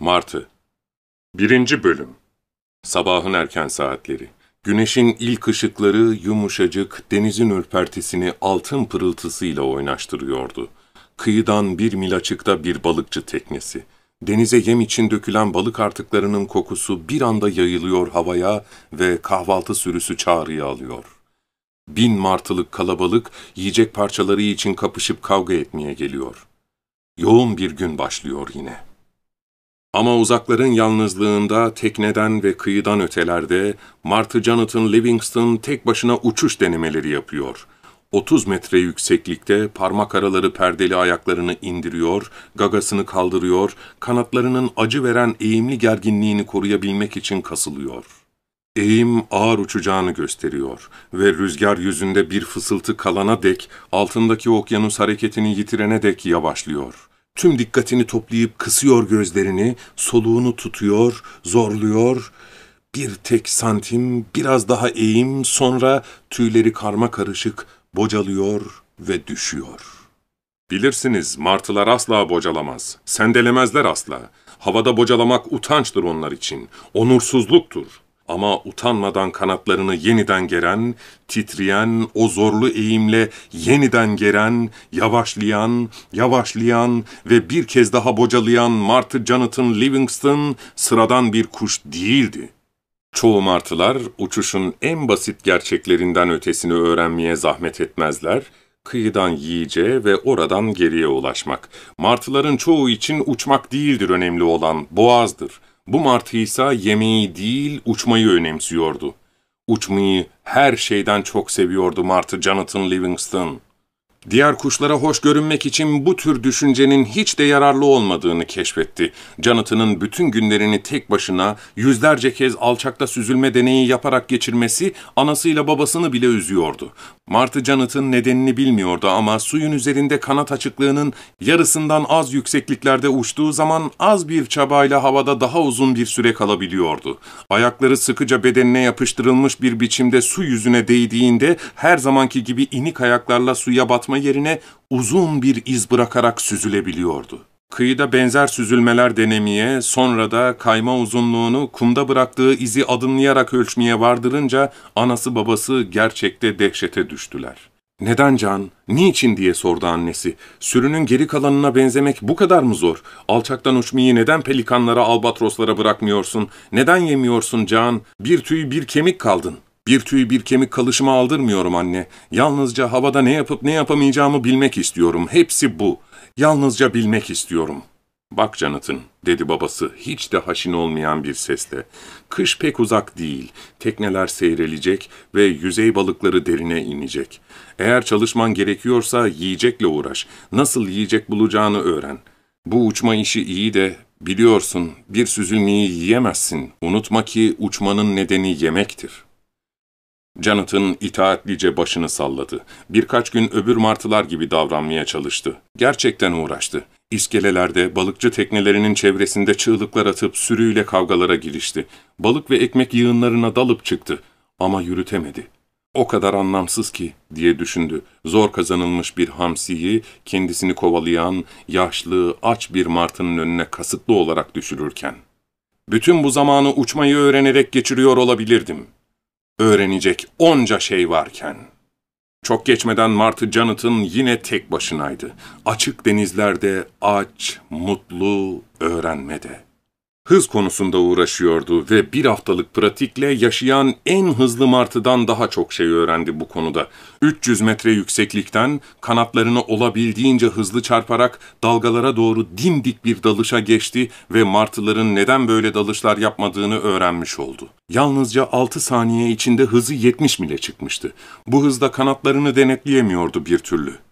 Martı 1. Bölüm Sabahın erken saatleri. Güneşin ilk ışıkları yumuşacık denizin ürpertisini altın pırıltısıyla oynaştırıyordu. Kıyıdan bir mil açıkta bir balıkçı teknesi. Denize yem için dökülen balık artıklarının kokusu bir anda yayılıyor havaya ve kahvaltı sürüsü çağrıya alıyor. Bin martılık kalabalık yiyecek parçaları için kapışıp kavga etmeye geliyor. Yoğun bir gün başlıyor yine. Ama uzakların yalnızlığında tekneden ve kıyıdan ötelerde Martı Jonathan Livingston tek başına uçuş denemeleri yapıyor. 30 metre yükseklikte parmak araları perdeli ayaklarını indiriyor, gagasını kaldırıyor, kanatlarının acı veren eğimli gerginliğini koruyabilmek için kasılıyor. Eğim ağır uçacağını gösteriyor ve rüzgar yüzünde bir fısıltı kalana dek, altındaki okyanus hareketini yitirene dek yavaşlıyor. Tüm dikkatini toplayıp kısıyor gözlerini, soluğunu tutuyor, zorluyor. Bir tek santim, biraz daha eğim, sonra tüyleri karma karışık bocalıyor ve düşüyor. Bilirsiniz, martılar asla bocalamaz, sendelemezler asla. Havada bocalamak utançtır onlar için, onursuzluktur. Ama utanmadan kanatlarını yeniden geren, titreyen, o zorlu eğimle yeniden geren, yavaşlayan, yavaşlayan ve bir kez daha bocalayan Martı Jonathan Livingston sıradan bir kuş değildi. Çoğu martılar uçuşun en basit gerçeklerinden ötesini öğrenmeye zahmet etmezler, kıyıdan yiyeceğe ve oradan geriye ulaşmak. Martıların çoğu için uçmak değildir önemli olan, boğazdır. Bu martı ise yemeği değil, uçmayı önemsiyordu. Uçmayı her şeyden çok seviyordu Martı Jonathan Livingston. Diğer kuşlara hoş görünmek için bu tür düşüncenin hiç de yararlı olmadığını keşfetti. Jonathan'ın bütün günlerini tek başına yüzlerce kez alçakta süzülme deneyi yaparak geçirmesi anasıyla babasını bile üzüyordu. Martı Jonathan nedenini bilmiyordu ama suyun üzerinde kanat açıklığının yarısından az yüksekliklerde uçtuğu zaman az bir çabayla havada daha uzun bir süre kalabiliyordu. Ayakları sıkıca bedenine yapıştırılmış bir biçimde su yüzüne değdiğinde her zamanki gibi inik ayaklarla suya batma yerine uzun bir iz bırakarak süzülebiliyordu. Kıyıda benzer süzülmeler denemeye, sonra da kayma uzunluğunu kumda bıraktığı izi adımlayarak ölçmeye vardırınca anası babası gerçekte dehşete düştüler. Neden Can, niçin diye sordu annesi. Sürünün geri kalanına benzemek bu kadar mı zor? Alçaktan uçmayı neden pelikanlara, albatroslara bırakmıyorsun? Neden yemiyorsun Can? Bir tüy bir kemik kaldın. Bir tüy bir kemik kalışıma aldırmıyorum anne. Yalnızca havada ne yapıp ne yapamayacağımı bilmek istiyorum. Hepsi bu. Yalnızca bilmek istiyorum. Bak Jonathan, dedi babası hiç de haşin olmayan bir sesle. Kış pek uzak değil. Tekneler seyrelecek ve yüzey balıkları derine inecek. Eğer çalışman gerekiyorsa yiyecekle uğraş. Nasıl yiyecek bulacağını öğren. Bu uçma işi iyi de biliyorsun bir süzülmeyi yiyemezsin. Unutma ki uçmanın nedeni yemektir. Jonathan itaatlice başını salladı. Birkaç gün öbür martılar gibi davranmaya çalıştı. Gerçekten uğraştı. İskelelerde balıkçı teknelerinin çevresinde çığlıklar atıp sürüyle kavgalara girişti. Balık ve ekmek yığınlarına dalıp çıktı. Ama yürütemedi. O kadar anlamsız ki diye düşündü. Zor kazanılmış bir hamsiyi kendisini kovalayan, yaşlı, aç bir martının önüne kasıtlı olarak düşürürken. Bütün bu zamanı uçmayı öğrenerek geçiriyor olabilirdim öğrenecek onca şey varken. Çok geçmeden Martı Jonathan yine tek başınaydı. Açık denizlerde aç, mutlu, öğrenmede. Hız konusunda uğraşıyordu ve bir haftalık pratikle yaşayan en hızlı martıdan daha çok şey öğrendi bu konuda. 300 metre yükseklikten kanatlarını olabildiğince hızlı çarparak dalgalara doğru dimdik bir dalışa geçti ve martıların neden böyle dalışlar yapmadığını öğrenmiş oldu. Yalnızca 6 saniye içinde hızı 70 mile çıkmıştı. Bu hızda kanatlarını denetleyemiyordu bir türlü.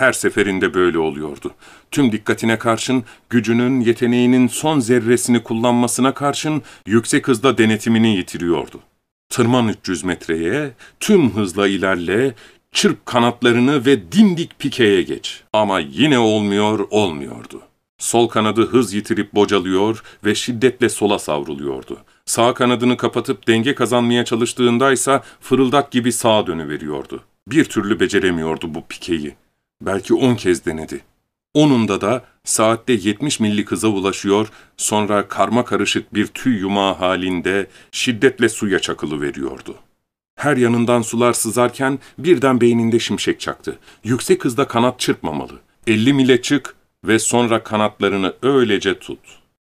Her seferinde böyle oluyordu. Tüm dikkatine karşın, gücünün, yeteneğinin son zerresini kullanmasına karşın yüksek hızda denetimini yitiriyordu. Tırman 300 metreye, tüm hızla ilerle, çırp kanatlarını ve dimdik pikeye geç. Ama yine olmuyor, olmuyordu. Sol kanadı hız yitirip bocalıyor ve şiddetle sola savruluyordu. Sağ kanadını kapatıp denge kazanmaya çalıştığında ise fırıldak gibi sağa dönüveriyordu. Bir türlü beceremiyordu bu pikeyi. Belki on kez denedi. Onunda da saatte 70 millik hıza ulaşıyor, sonra karma karışık bir tüy yumağı halinde şiddetle suya çakılı veriyordu. Her yanından sular sızarken birden beyninde şimşek çaktı. Yüksek hızda kanat çırpmamalı. 50 mile çık ve sonra kanatlarını öylece tut.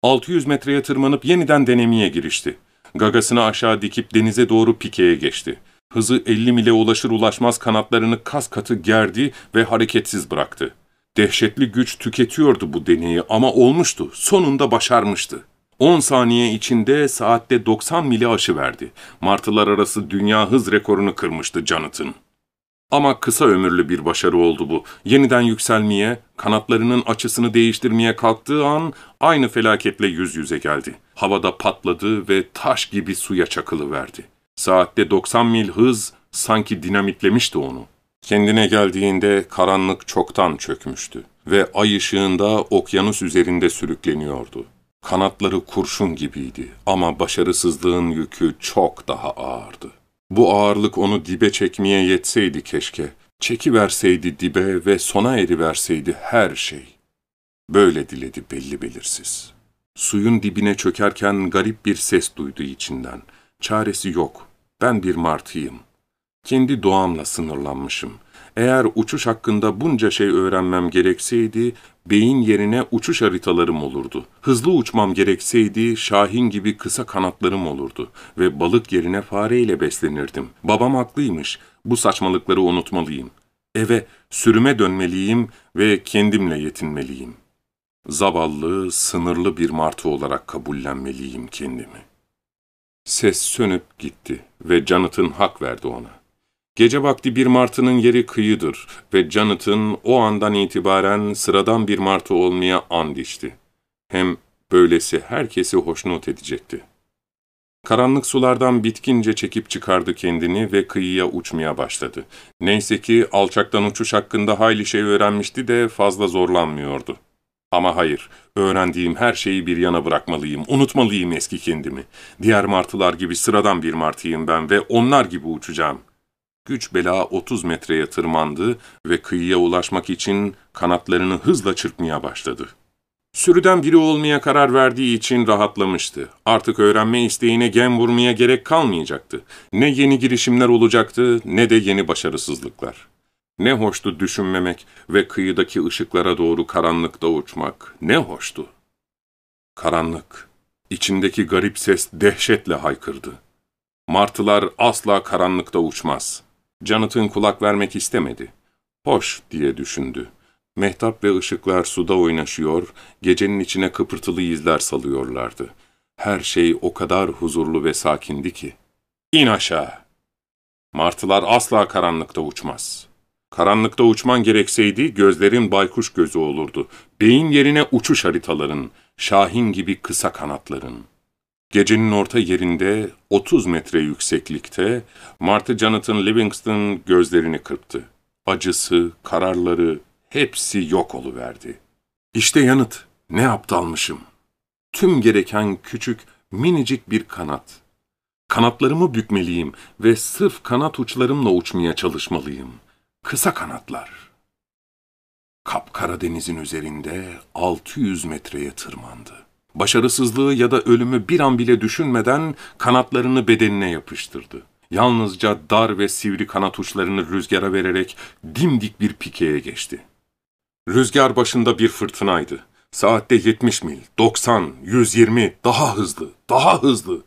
600 metreye tırmanıp yeniden denemeye girişti. Gagasını aşağı dikip denize doğru pikeye geçti. Hızı 50 mile ulaşır ulaşmaz kanatlarını kas katı gerdi ve hareketsiz bıraktı. Dehşetli güç tüketiyordu bu deneyi ama olmuştu. Sonunda başarmıştı. 10 saniye içinde saatte 90 mili aşıverdi. Martılar arası dünya hız rekorunu kırmıştı Jonathan. Ama kısa ömürlü bir başarı oldu bu. Yeniden yükselmeye, kanatlarının açısını değiştirmeye kalktığı an aynı felaketle yüz yüze geldi. Havada patladı ve taş gibi suya çakılıverdi. Saatte 90 mil hız sanki dinamitlemişti onu. Kendine geldiğinde karanlık çoktan çökmüştü ve ay ışığında okyanus üzerinde sürükleniyordu. Kanatları kurşun gibiydi ama başarısızlığın yükü çok daha ağırdı. Bu ağırlık onu dibe çekmeye yetseydi keşke. Çekiverseydi dibe ve sona eriverseydi her şey. Böyle diledi belli belirsiz. Suyun dibine çökerken garip bir ses duydu içinden. Çaresi yok. Ben bir martıyım. Kendi doğamla sınırlanmışım. Eğer uçuş hakkında bunca şey öğrenmem gerekseydi, beyin yerine uçuş haritalarım olurdu. Hızlı uçmam gerekseydi, şahin gibi kısa kanatlarım olurdu ve balık yerine fareyle beslenirdim. Babam haklıymış, bu saçmalıkları unutmalıyım. Eve, sürüme dönmeliyim ve kendimle yetinmeliyim. Zavallı, sınırlı bir martı olarak kabullenmeliyim kendimi. Ses sönüp gitti ve Jonathan hak verdi ona. Gece vakti bir martının yeri kıyıdır ve Jonathan o andan itibaren sıradan bir martı olmaya and içti. Hem böylesi herkesi hoşnut edecekti. Karanlık sulardan bitkince çekip çıkardı kendini ve kıyıya uçmaya başladı. Neyse ki alçaktan uçuş hakkında hayli şey öğrenmişti de fazla zorlanmıyordu. Ama hayır, öğrendiğim her şeyi bir yana bırakmalıyım, unutmalıyım eski kendimi. Diğer martılar gibi sıradan bir martıyım ben ve onlar gibi uçacağım. Güç bela 30 metreye tırmandı ve kıyıya ulaşmak için kanatlarını hızla çırpmaya başladı. Sürüden biri olmaya karar verdiği için rahatlamıştı. Artık öğrenme isteğine gem vurmaya gerek kalmayacaktı. Ne yeni girişimler olacaktı ne de yeni başarısızlıklar. Ne hoştu düşünmemek ve kıyıdaki ışıklara doğru karanlıkta uçmak. Ne hoştu. Karanlık. İçindeki garip ses dehşetle haykırdı. Martılar asla karanlıkta uçmaz. Jonathan kulak vermek istemedi. Hoş diye düşündü. Mehtap ve ışıklar suda oynaşıyor, gecenin içine kıpırtılı izler salıyorlardı. Her şey o kadar huzurlu ve sakindi ki. İn aşağı! Martılar asla karanlıkta uçmaz. Karanlıkta uçman gerekseydi gözlerin baykuş gözü olurdu. Beyin yerine uçuş haritaların, şahin gibi kısa kanatların. Gecenin orta yerinde, 30 metre yükseklikte, Martha Jonathan Livingston gözlerini kırptı. Acısı, kararları, hepsi yok oluverdi. İşte yanıt, ne aptalmışım. Tüm gereken küçük, minicik bir kanat. Kanatlarımı bükmeliyim ve sırf kanat uçlarımla uçmaya çalışmalıyım. Kısa kanatlar. Kapkara denizin üzerinde 600 metreye tırmandı. Başarısızlığı ya da ölümü bir an bile düşünmeden kanatlarını bedenine yapıştırdı. Yalnızca dar ve sivri kanat uçlarını rüzgara vererek dimdik bir pikeye geçti. Rüzgar başında bir fırtınaydı. Saatte 70 mil, 90, 120, daha hızlı, daha hızlı.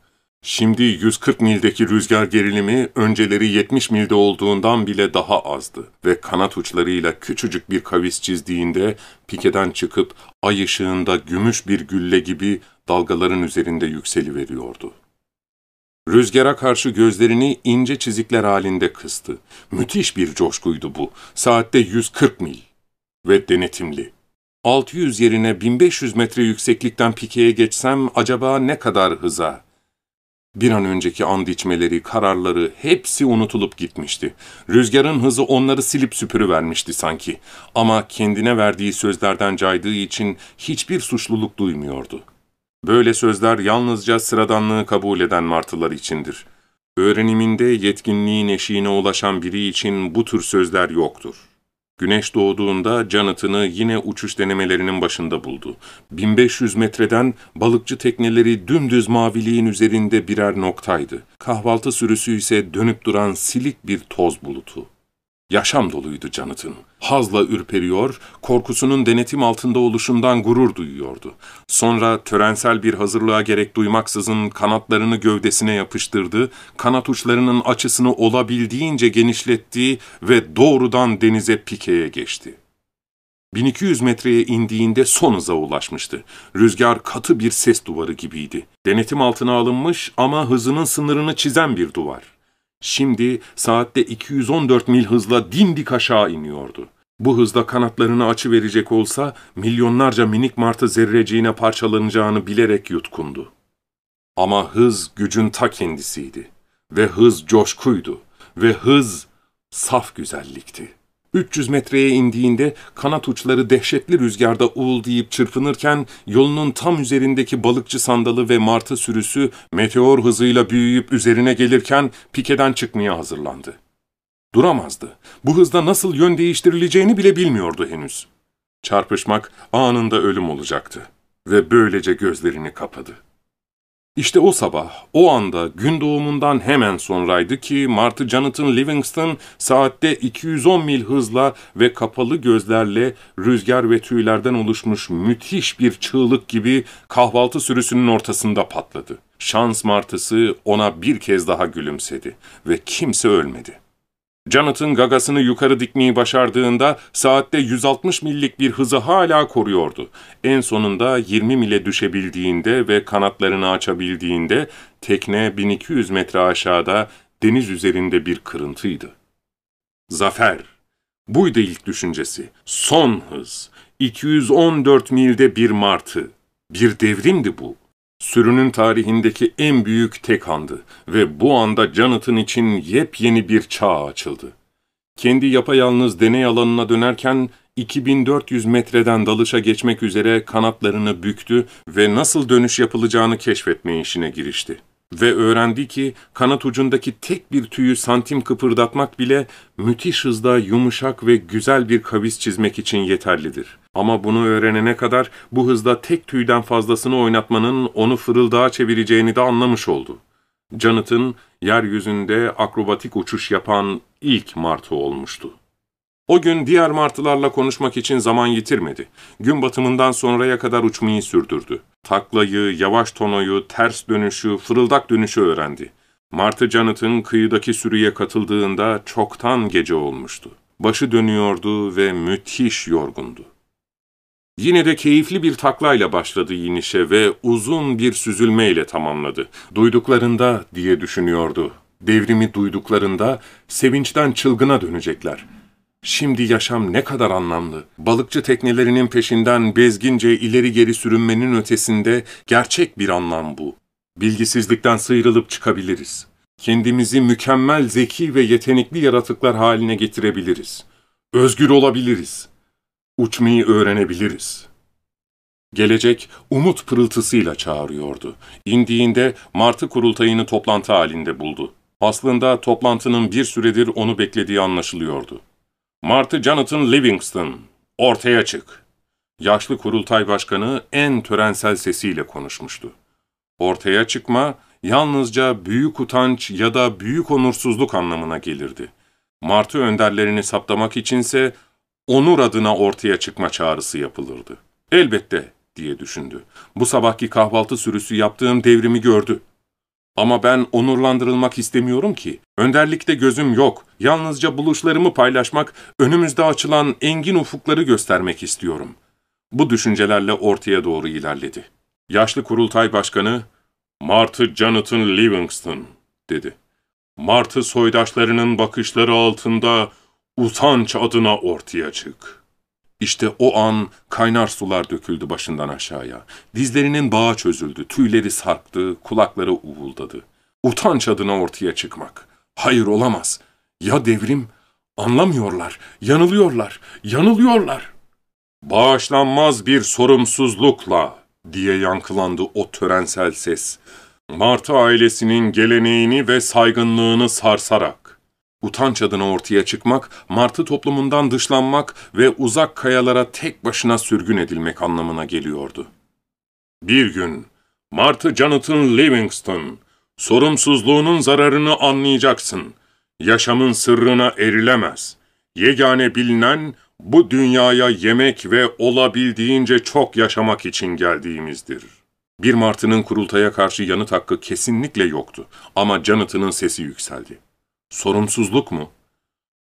Şimdi 140 mildeki rüzgar gerilimi önceleri 70 milde olduğundan bile daha azdı ve kanat uçlarıyla küçücük bir kavis çizdiğinde pikeden çıkıp ay ışığında gümüş bir gülle gibi dalgaların üzerinde yükseliveriyordu. Rüzgara karşı gözlerini ince çizikler halinde kıstı. Müthiş bir coşkuydu bu. Saatte 140 mil ve denetimli. 600 yerine 1500 metre yükseklikten pikeye geçsem acaba ne kadar hıza? Bir an önceki and içmeleri, kararları hepsi unutulup gitmişti. Rüzgarın hızı onları silip süpürüvermişti sanki. Ama kendine verdiği sözlerden caydığı için hiçbir suçluluk duymuyordu. Böyle sözler yalnızca sıradanlığı kabul eden martılar içindir. Öğreniminde yetkinliğin eşiğine ulaşan biri için bu tür sözler yoktur. Güneş doğduğunda Jonathan'ı yine uçuş denemelerinin başında buldu. 1500 metreden balıkçı tekneleri dümdüz maviliğin üzerinde birer noktaydı. Kahvaltı sürüsü ise dönüp duran silik bir toz bulutu. Yaşam doluydu Jonathan. Hazla ürperiyor, korkusunun denetim altında oluşundan gurur duyuyordu. Sonra törensel bir hazırlığa gerek duymaksızın kanatlarını gövdesine yapıştırdı, kanat uçlarının açısını olabildiğince genişletti ve doğrudan denize pikeye geçti. 1200 metreye indiğinde son hıza ulaşmıştı. Rüzgar katı bir ses duvarı gibiydi. Denetim altına alınmış ama hızının sınırını çizen bir duvar. Şimdi saatte 214 mil hızla dimdik aşağı iniyordu. Bu hızda kanatlarını açı verecek olsa milyonlarca minik martı zerreciğine parçalanacağını bilerek yutkundu. Ama hız gücün ta kendisiydi. Ve hız coşkuydu. Ve hız saf güzellikti. 300 metreye indiğinde kanat uçları dehşetli rüzgarda uğuldayıp çırpınırken yolunun tam üzerindeki balıkçı sandalı ve martı sürüsü meteor hızıyla büyüyüp üzerine gelirken pikeden çıkmaya hazırlandı. Duramazdı. Bu hızda nasıl yön değiştirileceğini bile bilmiyordu henüz. Çarpışmak anında ölüm olacaktı ve böylece gözlerini kapadı. İşte o sabah, o anda gün doğumundan hemen sonraydı ki Martı Jonathan Livingston saatte 210 mil hızla ve kapalı gözlerle rüzgar ve tüylerden oluşmuş müthiş bir çığlık gibi kahvaltı sürüsünün ortasında patladı. Şans martısı ona bir kez daha gülümsedi ve kimse ölmedi. Jonathan gagasını yukarı dikmeyi başardığında saatte 160 millik bir hızı hala koruyordu. En sonunda 20 mile düşebildiğinde ve kanatlarını açabildiğinde tekne 1200 metre aşağıda deniz üzerinde bir kırıntıydı. Zafer. Buydu ilk düşüncesi. Son hız. 214 milde bir martı. Bir devrimdi bu. Sürünün tarihindeki en büyük tek andı ve bu anda Jonathan için yepyeni bir çağ açıldı. Kendi yapayalnız deney alanına dönerken 2400 metreden dalışa geçmek üzere kanatlarını büktü ve nasıl dönüş yapılacağını keşfetme işine girişti. Ve öğrendi ki kanat ucundaki tek bir tüyü santim kıpırdatmak bile müthiş hızda yumuşak ve güzel bir kavis çizmek için yeterlidir. Ama bunu öğrenene kadar bu hızda tek tüyden fazlasını oynatmanın onu fırıldağa çevireceğini de anlamış oldu. Jonathan, yeryüzünde akrobatik uçuş yapan ilk martı olmuştu. O gün diğer martılarla konuşmak için zaman yitirmedi. Gün batımından sonraya kadar uçmayı sürdürdü. Taklayı, yavaş tonoyu, ters dönüşü, fırıldak dönüşü öğrendi. Martı Jonathan kıyıdaki sürüye katıldığında çoktan gece olmuştu. Başı dönüyordu ve müthiş yorgundu. Yine de keyifli bir taklayla başladı inişe ve uzun bir süzülmeyle tamamladı. Duyduklarında diye düşünüyordu. Devrimi duyduklarında sevinçten çılgına dönecekler. Şimdi yaşam ne kadar anlamlı. Balıkçı teknelerinin peşinden bezgince ileri geri sürünmenin ötesinde gerçek bir anlam bu. Bilgisizlikten sıyrılıp çıkabiliriz. Kendimizi mükemmel zeki ve yetenekli yaratıklar haline getirebiliriz. Özgür olabiliriz. Uçmayı öğrenebiliriz. Gelecek umut pırıltısıyla çağırıyordu. İndiğinde Martı kurultayını toplantı halinde buldu. Aslında toplantının bir süredir onu beklediği anlaşılıyordu. Martı Jonathan Livingston, ortaya çık. Yaşlı kurultay başkanı en törensel sesiyle konuşmuştu. Ortaya çıkma, yalnızca büyük utanç ya da büyük onursuzluk anlamına gelirdi. Martı önderlerini saptamak içinse onur adına ortaya çıkma çağrısı yapılırdı. Elbette diye düşündü. Bu sabahki kahvaltı sürüsü yaptığım devrimi gördü. Ama ben onurlandırılmak istemiyorum ki. Önderlikte gözüm yok. Yalnızca buluşlarımı paylaşmak, önümüzde açılan engin ufukları göstermek istiyorum. Bu düşüncelerle ortaya doğru ilerledi. Yaşlı kurultay başkanı, Martı Jonathan Livingston, dedi. Martı soydaşlarının bakışları altında utanç adına ortaya çık.'' İşte o an kaynar sular döküldü başından aşağıya. Dizlerinin bağı çözüldü, tüyleri sarktı, kulakları uğuldadı. Utanç adına ortaya çıkmak. Hayır olamaz. Ya devrim? Anlamıyorlar, yanılıyorlar, yanılıyorlar. Bağışlanmaz bir sorumsuzlukla diye yankılandı o törensel ses. Martı ailesinin geleneğini ve saygınlığını sarsarak. Utanç adına ortaya çıkmak, martı toplumundan dışlanmak ve uzak kayalara tek başına sürgün edilmek anlamına geliyordu. Bir gün, Martı Jonathan Livingston, sorumsuzluğunun zararını anlayacaksın. Yaşamın sırrına erilemez. Yegane bilinen, bu dünyaya yemek ve olabildiğince çok yaşamak için geldiğimizdir. Bir martının kurultaya karşı yanıt hakkı kesinlikle yoktu ama Jonathan'ın sesi yükseldi. Sorumsuzluk mu?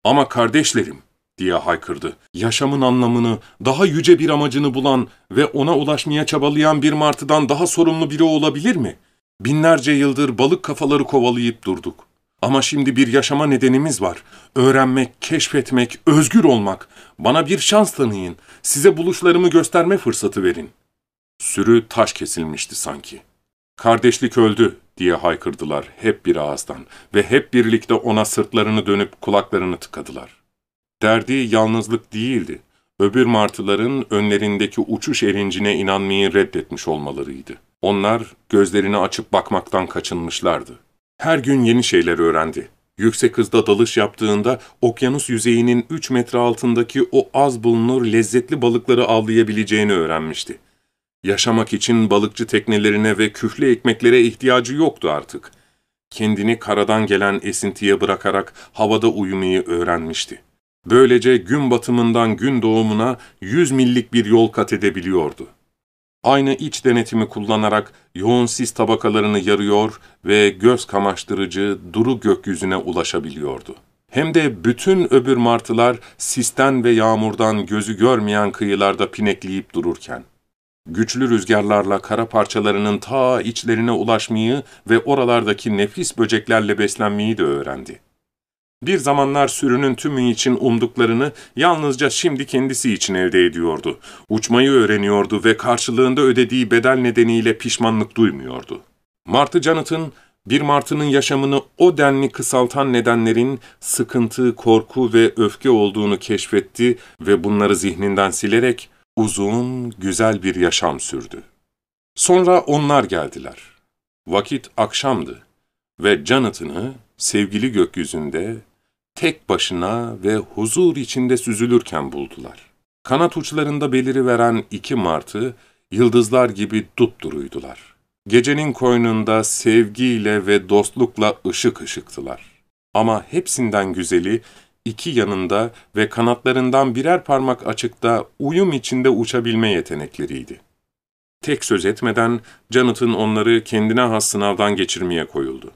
Ama kardeşlerim, diye haykırdı. Yaşamın anlamını, daha yüce bir amacını bulan ve ona ulaşmaya çabalayan bir martıdan daha sorumlu biri olabilir mi? Binlerce yıldır balık kafaları kovalayıp durduk. Ama şimdi bir yaşama nedenimiz var. Öğrenmek, keşfetmek, özgür olmak. Bana bir şans tanıyın. Size buluşlarımı gösterme fırsatı verin. Sürü taş kesilmişti sanki. Kardeşlik öldü diye haykırdılar hep bir ağızdan ve hep birlikte ona sırtlarını dönüp kulaklarını tıkadılar. Derdi yalnızlık değildi. Öbür martıların önlerindeki uçuş erincine inanmayı reddetmiş olmalarıydı. Onlar gözlerini açıp bakmaktan kaçınmışlardı. Her gün yeni şeyler öğrendi. Yüksek hızda dalış yaptığında okyanus yüzeyinin 3 metre altındaki o az bulunur lezzetli balıkları avlayabileceğini öğrenmişti. Yaşamak için balıkçı teknelerine ve küflü ekmeklere ihtiyacı yoktu artık. Kendini karadan gelen esintiye bırakarak havada uyumayı öğrenmişti. Böylece gün batımından gün doğumuna 100 millik bir yol kat edebiliyordu. Aynı iç denetimi kullanarak yoğun sis tabakalarını yarıyor ve göz kamaştırıcı duru gökyüzüne ulaşabiliyordu. Hem de bütün öbür martılar sisten ve yağmurdan gözü görmeyen kıyılarda pinekleyip dururken. Güçlü rüzgarlarla kara parçalarının ta içlerine ulaşmayı ve oralardaki nefis böceklerle beslenmeyi de öğrendi. Bir zamanlar sürünün tümü için umduklarını yalnızca şimdi kendisi için elde ediyordu. Uçmayı öğreniyordu ve karşılığında ödediği bedel nedeniyle pişmanlık duymuyordu. Martı Jonathan, bir martının yaşamını o denli kısaltan nedenlerin sıkıntı, korku ve öfke olduğunu keşfetti ve bunları zihninden silerek uzun, güzel bir yaşam sürdü. Sonra onlar geldiler. Vakit akşamdı ve Jonathan'ı sevgili gökyüzünde tek başına ve huzur içinde süzülürken buldular. Kanat uçlarında beliri veren iki martı, yıldızlar gibi dupduruydular. Gecenin koynunda sevgiyle ve dostlukla ışık ışıktılar. Ama hepsinden güzeli, iki yanında ve kanatlarından birer parmak açıkta uyum içinde uçabilme yetenekleriydi. Tek söz etmeden Jonathan onları kendine has sınavdan geçirmeye koyuldu.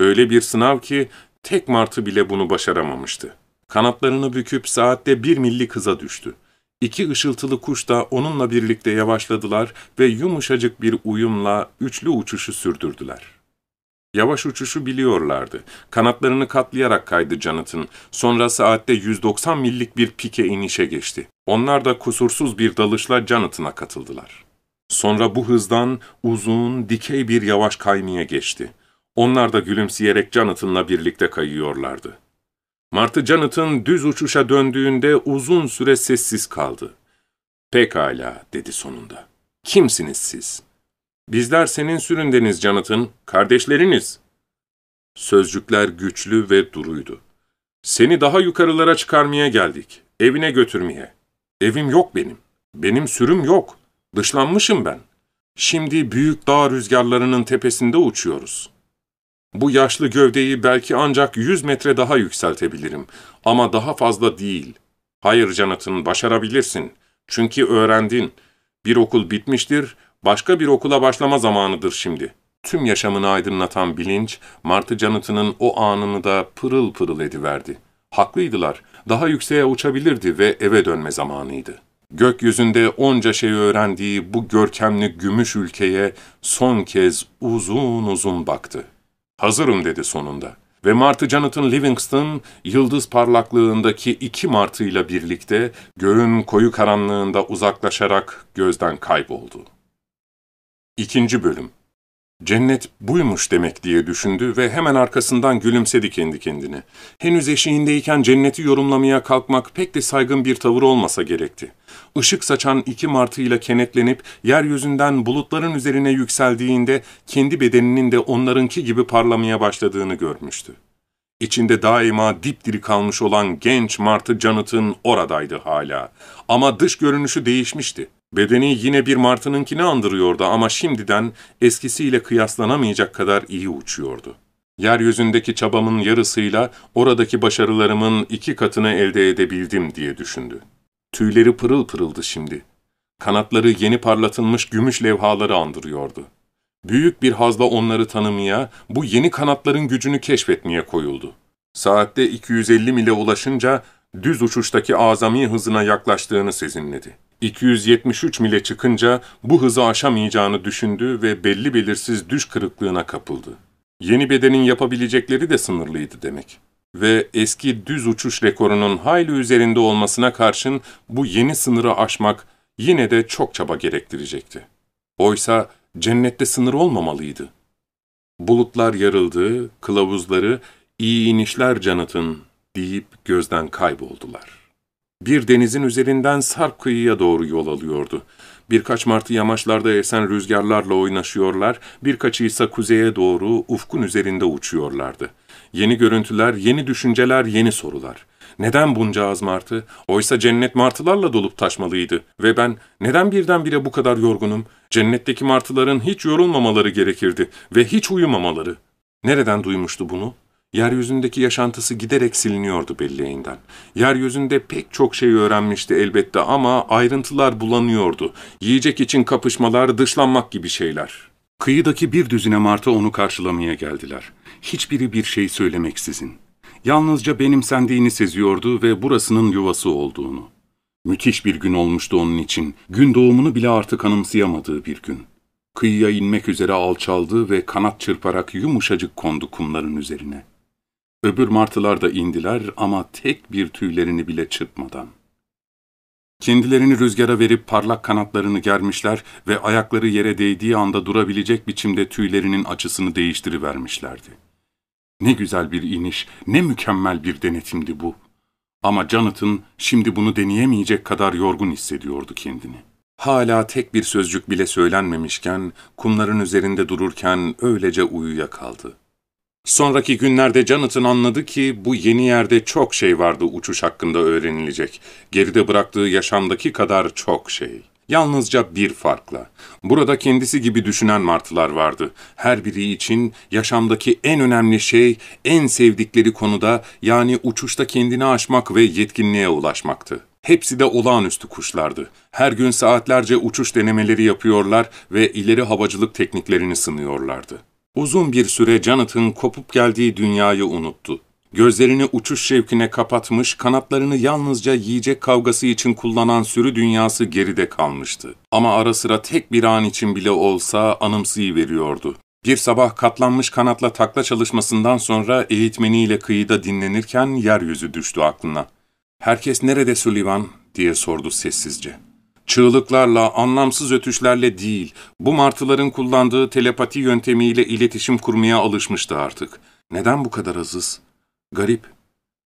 Öyle bir sınav ki Tek martı bile bunu başaramamıştı. Kanatlarını büküp saatte bir milli hıza düştü. İki ışıltılı kuş da onunla birlikte yavaşladılar ve yumuşacık bir uyumla üçlü uçuşu sürdürdüler. Yavaş uçuşu biliyorlardı. Kanatlarını katlayarak kaydı Jonathan. Sonra saatte 190 millik bir pike inişe geçti. Onlar da kusursuz bir dalışla Jonathan'a katıldılar. Sonra bu hızdan uzun, dikey bir yavaş kaymaya geçti. Onlar da gülümseyerek Jonathan'la birlikte kayıyorlardı. Martı Jonathan düz uçuşa döndüğünde uzun süre sessiz kaldı. Pekala, dedi sonunda. Kimsiniz siz? Bizler senin süründeniz Jonathan, kardeşleriniz. Sözcükler güçlü ve duruydu. Seni daha yukarılara çıkarmaya geldik, evine götürmeye. Evim yok benim, benim sürüm yok, dışlanmışım ben. Şimdi büyük dağ rüzgarlarının tepesinde uçuyoruz.'' Bu yaşlı gövdeyi belki ancak yüz metre daha yükseltebilirim ama daha fazla değil. Hayır Jonathan, başarabilirsin. Çünkü öğrendin. Bir okul bitmiştir, başka bir okula başlama zamanıdır şimdi. Tüm yaşamını aydınlatan bilinç, Martı Jonathan'ın o anını da pırıl pırıl ediverdi. Haklıydılar, daha yükseğe uçabilirdi ve eve dönme zamanıydı. Gökyüzünde onca şey öğrendiği bu görkemli gümüş ülkeye son kez uzun uzun baktı. Hazırım dedi sonunda. Ve Martı Jonathan Livingston, yıldız parlaklığındaki iki martıyla birlikte göğün koyu karanlığında uzaklaşarak gözden kayboldu. İkinci Bölüm Cennet buymuş demek diye düşündü ve hemen arkasından gülümsedi kendi kendine. Henüz eşiğindeyken cenneti yorumlamaya kalkmak pek de saygın bir tavır olmasa gerekti. Işık saçan iki martıyla kenetlenip yeryüzünden bulutların üzerine yükseldiğinde kendi bedeninin de onlarınki gibi parlamaya başladığını görmüştü. İçinde daima dipdiri kalmış olan genç Martı Jonathan oradaydı hala. Ama dış görünüşü değişmişti. Bedeni yine bir martınınkini andırıyordu ama şimdiden eskisiyle kıyaslanamayacak kadar iyi uçuyordu. Yeryüzündeki çabamın yarısıyla oradaki başarılarımın iki katını elde edebildim diye düşündü. Tüyleri pırıl pırıldı şimdi. Kanatları yeni parlatılmış gümüş levhaları andırıyordu. Büyük bir hazla onları tanımaya, bu yeni kanatların gücünü keşfetmeye koyuldu. Saatte 250 mile ulaşınca düz uçuştaki azami hızına yaklaştığını sezinledi. 273 mile çıkınca bu hızı aşamayacağını düşündü ve belli belirsiz düş kırıklığına kapıldı. Yeni bedenin yapabilecekleri de sınırlıydı demek. Ve eski düz uçuş rekorunun hayli üzerinde olmasına karşın bu yeni sınırı aşmak yine de çok çaba gerektirecekti. Oysa cennette sınır olmamalıydı. Bulutlar yarıldı, kılavuzları iyi inişler Canıt'ın deyip gözden kayboldular. Bir denizin üzerinden sarp kıyıya doğru yol alıyordu. Birkaç martı yamaçlarda esen rüzgarlarla oynaşıyorlar, birkaçı ise kuzeye doğru ufkun üzerinde uçuyorlardı. Yeni görüntüler, yeni düşünceler, yeni sorular. Neden bunca az martı? Oysa cennet martılarla dolup taşmalıydı. Ve ben neden birdenbire bu kadar yorgunum? Cennetteki martıların hiç yorulmamaları gerekirdi ve hiç uyumamaları. Nereden duymuştu bunu? Yeryüzündeki yaşantısı giderek siliniyordu belleğinden. Yeryüzünde pek çok şey öğrenmişti elbette ama ayrıntılar bulanıyordu. Yiyecek için kapışmalar, dışlanmak gibi şeyler. Kıyıdaki bir düzine martı onu karşılamaya geldiler. Hiçbiri bir şey söylemeksizin. Yalnızca benimsendiğini seziyordu ve burasının yuvası olduğunu. Müthiş bir gün olmuştu onun için. Gün doğumunu bile artık anımsayamadığı bir gün. Kıyıya inmek üzere alçaldı ve kanat çırparak yumuşacık kondu kumların üzerine. Öbür martılar da indiler ama tek bir tüylerini bile çırpmadan. Kendilerini rüzgara verip parlak kanatlarını germişler ve ayakları yere değdiği anda durabilecek biçimde tüylerinin açısını değiştirivermişlerdi. Ne güzel bir iniş, ne mükemmel bir denetimdi bu. Ama Jonathan şimdi bunu deneyemeyecek kadar yorgun hissediyordu kendini. Hala tek bir sözcük bile söylenmemişken, kumların üzerinde dururken öylece uyuyakaldı. Sonraki günlerde Jonathan anladı ki bu yeni yerde çok şey vardı uçuş hakkında öğrenilecek. Geride bıraktığı yaşamdaki kadar çok şey. Yalnızca bir farkla. Burada kendisi gibi düşünen martılar vardı. Her biri için yaşamdaki en önemli şey, en sevdikleri konuda yani uçuşta kendini aşmak ve yetkinliğe ulaşmaktı. Hepsi de olağanüstü kuşlardı. Her gün saatlerce uçuş denemeleri yapıyorlar ve ileri havacılık tekniklerini sınıyorlardı. Uzun bir süre Jonathan kopup geldiği dünyayı unuttu. Gözlerini uçuş şevkine kapatmış, kanatlarını yalnızca yiyecek kavgası için kullanan sürü dünyası geride kalmıştı. Ama ara sıra tek bir an için bile olsa anımsayıveriyordu. Bir sabah katlanmış kanatla takla çalışmasından sonra eğitmeniyle kıyıda dinlenirken yeryüzü düştü aklına. ''Herkes nerede Sullivan?'' diye sordu sessizce. Çığlıklarla, anlamsız ötüşlerle değil, bu martıların kullandığı telepati yöntemiyle iletişim kurmaya alışmıştı artık. Neden bu kadar azız? Garip.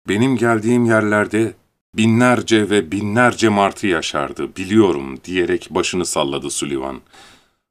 Benim geldiğim yerlerde binlerce ve binlerce martı yaşardı, biliyorum diyerek başını salladı Sullivan.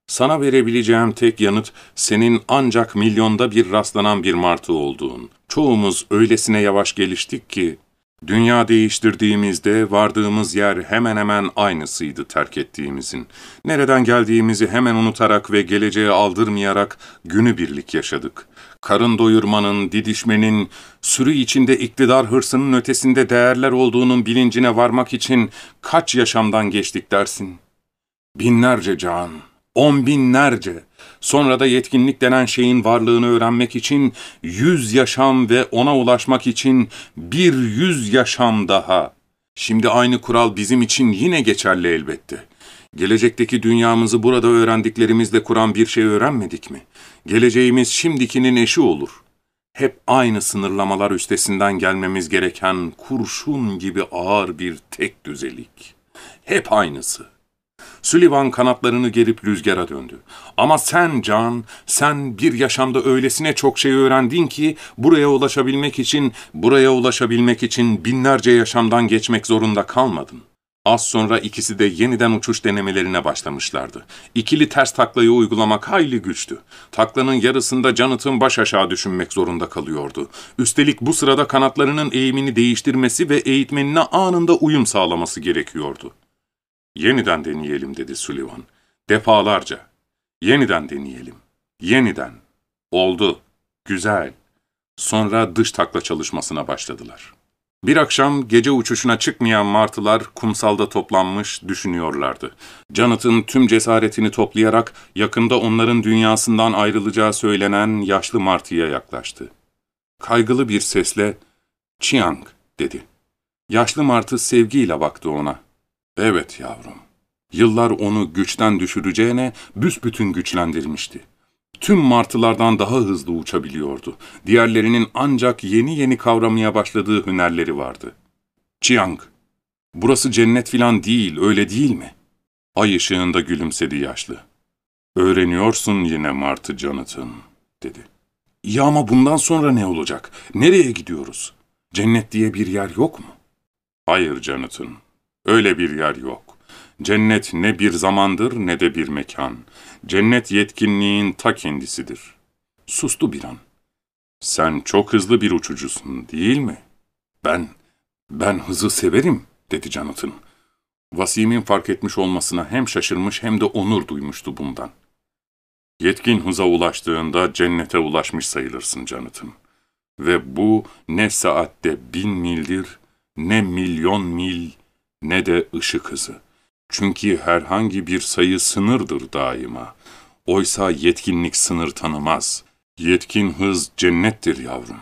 Sana verebileceğim tek yanıt senin ancak milyonda bir rastlanan bir martı olduğun. Çoğumuz öylesine yavaş geliştik ki Dünya değiştirdiğimizde vardığımız yer hemen hemen aynısıydı terk ettiğimizin. Nereden geldiğimizi hemen unutarak ve geleceğe aldırmayarak günü birlik yaşadık. Karın doyurmanın, didişmenin, sürü içinde iktidar hırsının ötesinde değerler olduğunun bilincine varmak için kaç yaşamdan geçtik dersin? Binlerce can, on binlerce, Sonra da yetkinlik denen şeyin varlığını öğrenmek için yüz yaşam ve ona ulaşmak için bir yüz yaşam daha. Şimdi aynı kural bizim için yine geçerli elbette. Gelecekteki dünyamızı burada öğrendiklerimizle kuran bir şey öğrenmedik mi? Geleceğimiz şimdikinin eşi olur. Hep aynı sınırlamalar üstesinden gelmemiz gereken kurşun gibi ağır bir tek düzelik. Hep aynısı. Sullivan kanatlarını gerip rüzgara döndü. Ama sen Can, sen bir yaşamda öylesine çok şey öğrendin ki buraya ulaşabilmek için, buraya ulaşabilmek için binlerce yaşamdan geçmek zorunda kalmadın. Az sonra ikisi de yeniden uçuş denemelerine başlamışlardı. İkili ters taklayı uygulamak hayli güçtü. Taklanın yarısında Jonathan baş aşağı düşünmek zorunda kalıyordu. Üstelik bu sırada kanatlarının eğimini değiştirmesi ve eğitmenine anında uyum sağlaması gerekiyordu. Yeniden deneyelim dedi Sullivan. Defalarca. Yeniden deneyelim. Yeniden. Oldu. Güzel. Sonra dış takla çalışmasına başladılar. Bir akşam gece uçuşuna çıkmayan martılar kumsalda toplanmış düşünüyorlardı. Jonathan tüm cesaretini toplayarak yakında onların dünyasından ayrılacağı söylenen yaşlı martıya yaklaştı. Kaygılı bir sesle ''Chiang'' dedi. Yaşlı martı sevgiyle baktı ona. ''Evet yavrum.'' Yıllar onu güçten düşüreceğine büsbütün güçlendirmişti. Tüm martılardan daha hızlı uçabiliyordu. Diğerlerinin ancak yeni yeni kavramaya başladığı hünerleri vardı. Chiang, burası cennet filan değil, öyle değil mi? Ay ışığında gülümsedi yaşlı. Öğreniyorsun yine Martı Jonathan, dedi. İyi ama bundan sonra ne olacak? Nereye gidiyoruz? Cennet diye bir yer yok mu? Hayır Jonathan, öyle bir yer yok. Cennet ne bir zamandır ne de bir mekan. Cennet yetkinliğin ta kendisidir. Sustu bir an. Sen çok hızlı bir uçucusun değil mi? Ben, ben hızı severim dedi Jonathan. Vasim'in fark etmiş olmasına hem şaşırmış hem de onur duymuştu bundan. Yetkin hıza ulaştığında cennete ulaşmış sayılırsın Jonathan. Ve bu ne saatte bin mildir, ne milyon mil, ne de ışık hızı. Çünkü herhangi bir sayı sınırdır daima. Oysa yetkinlik sınır tanımaz. Yetkin hız cennettir yavrum.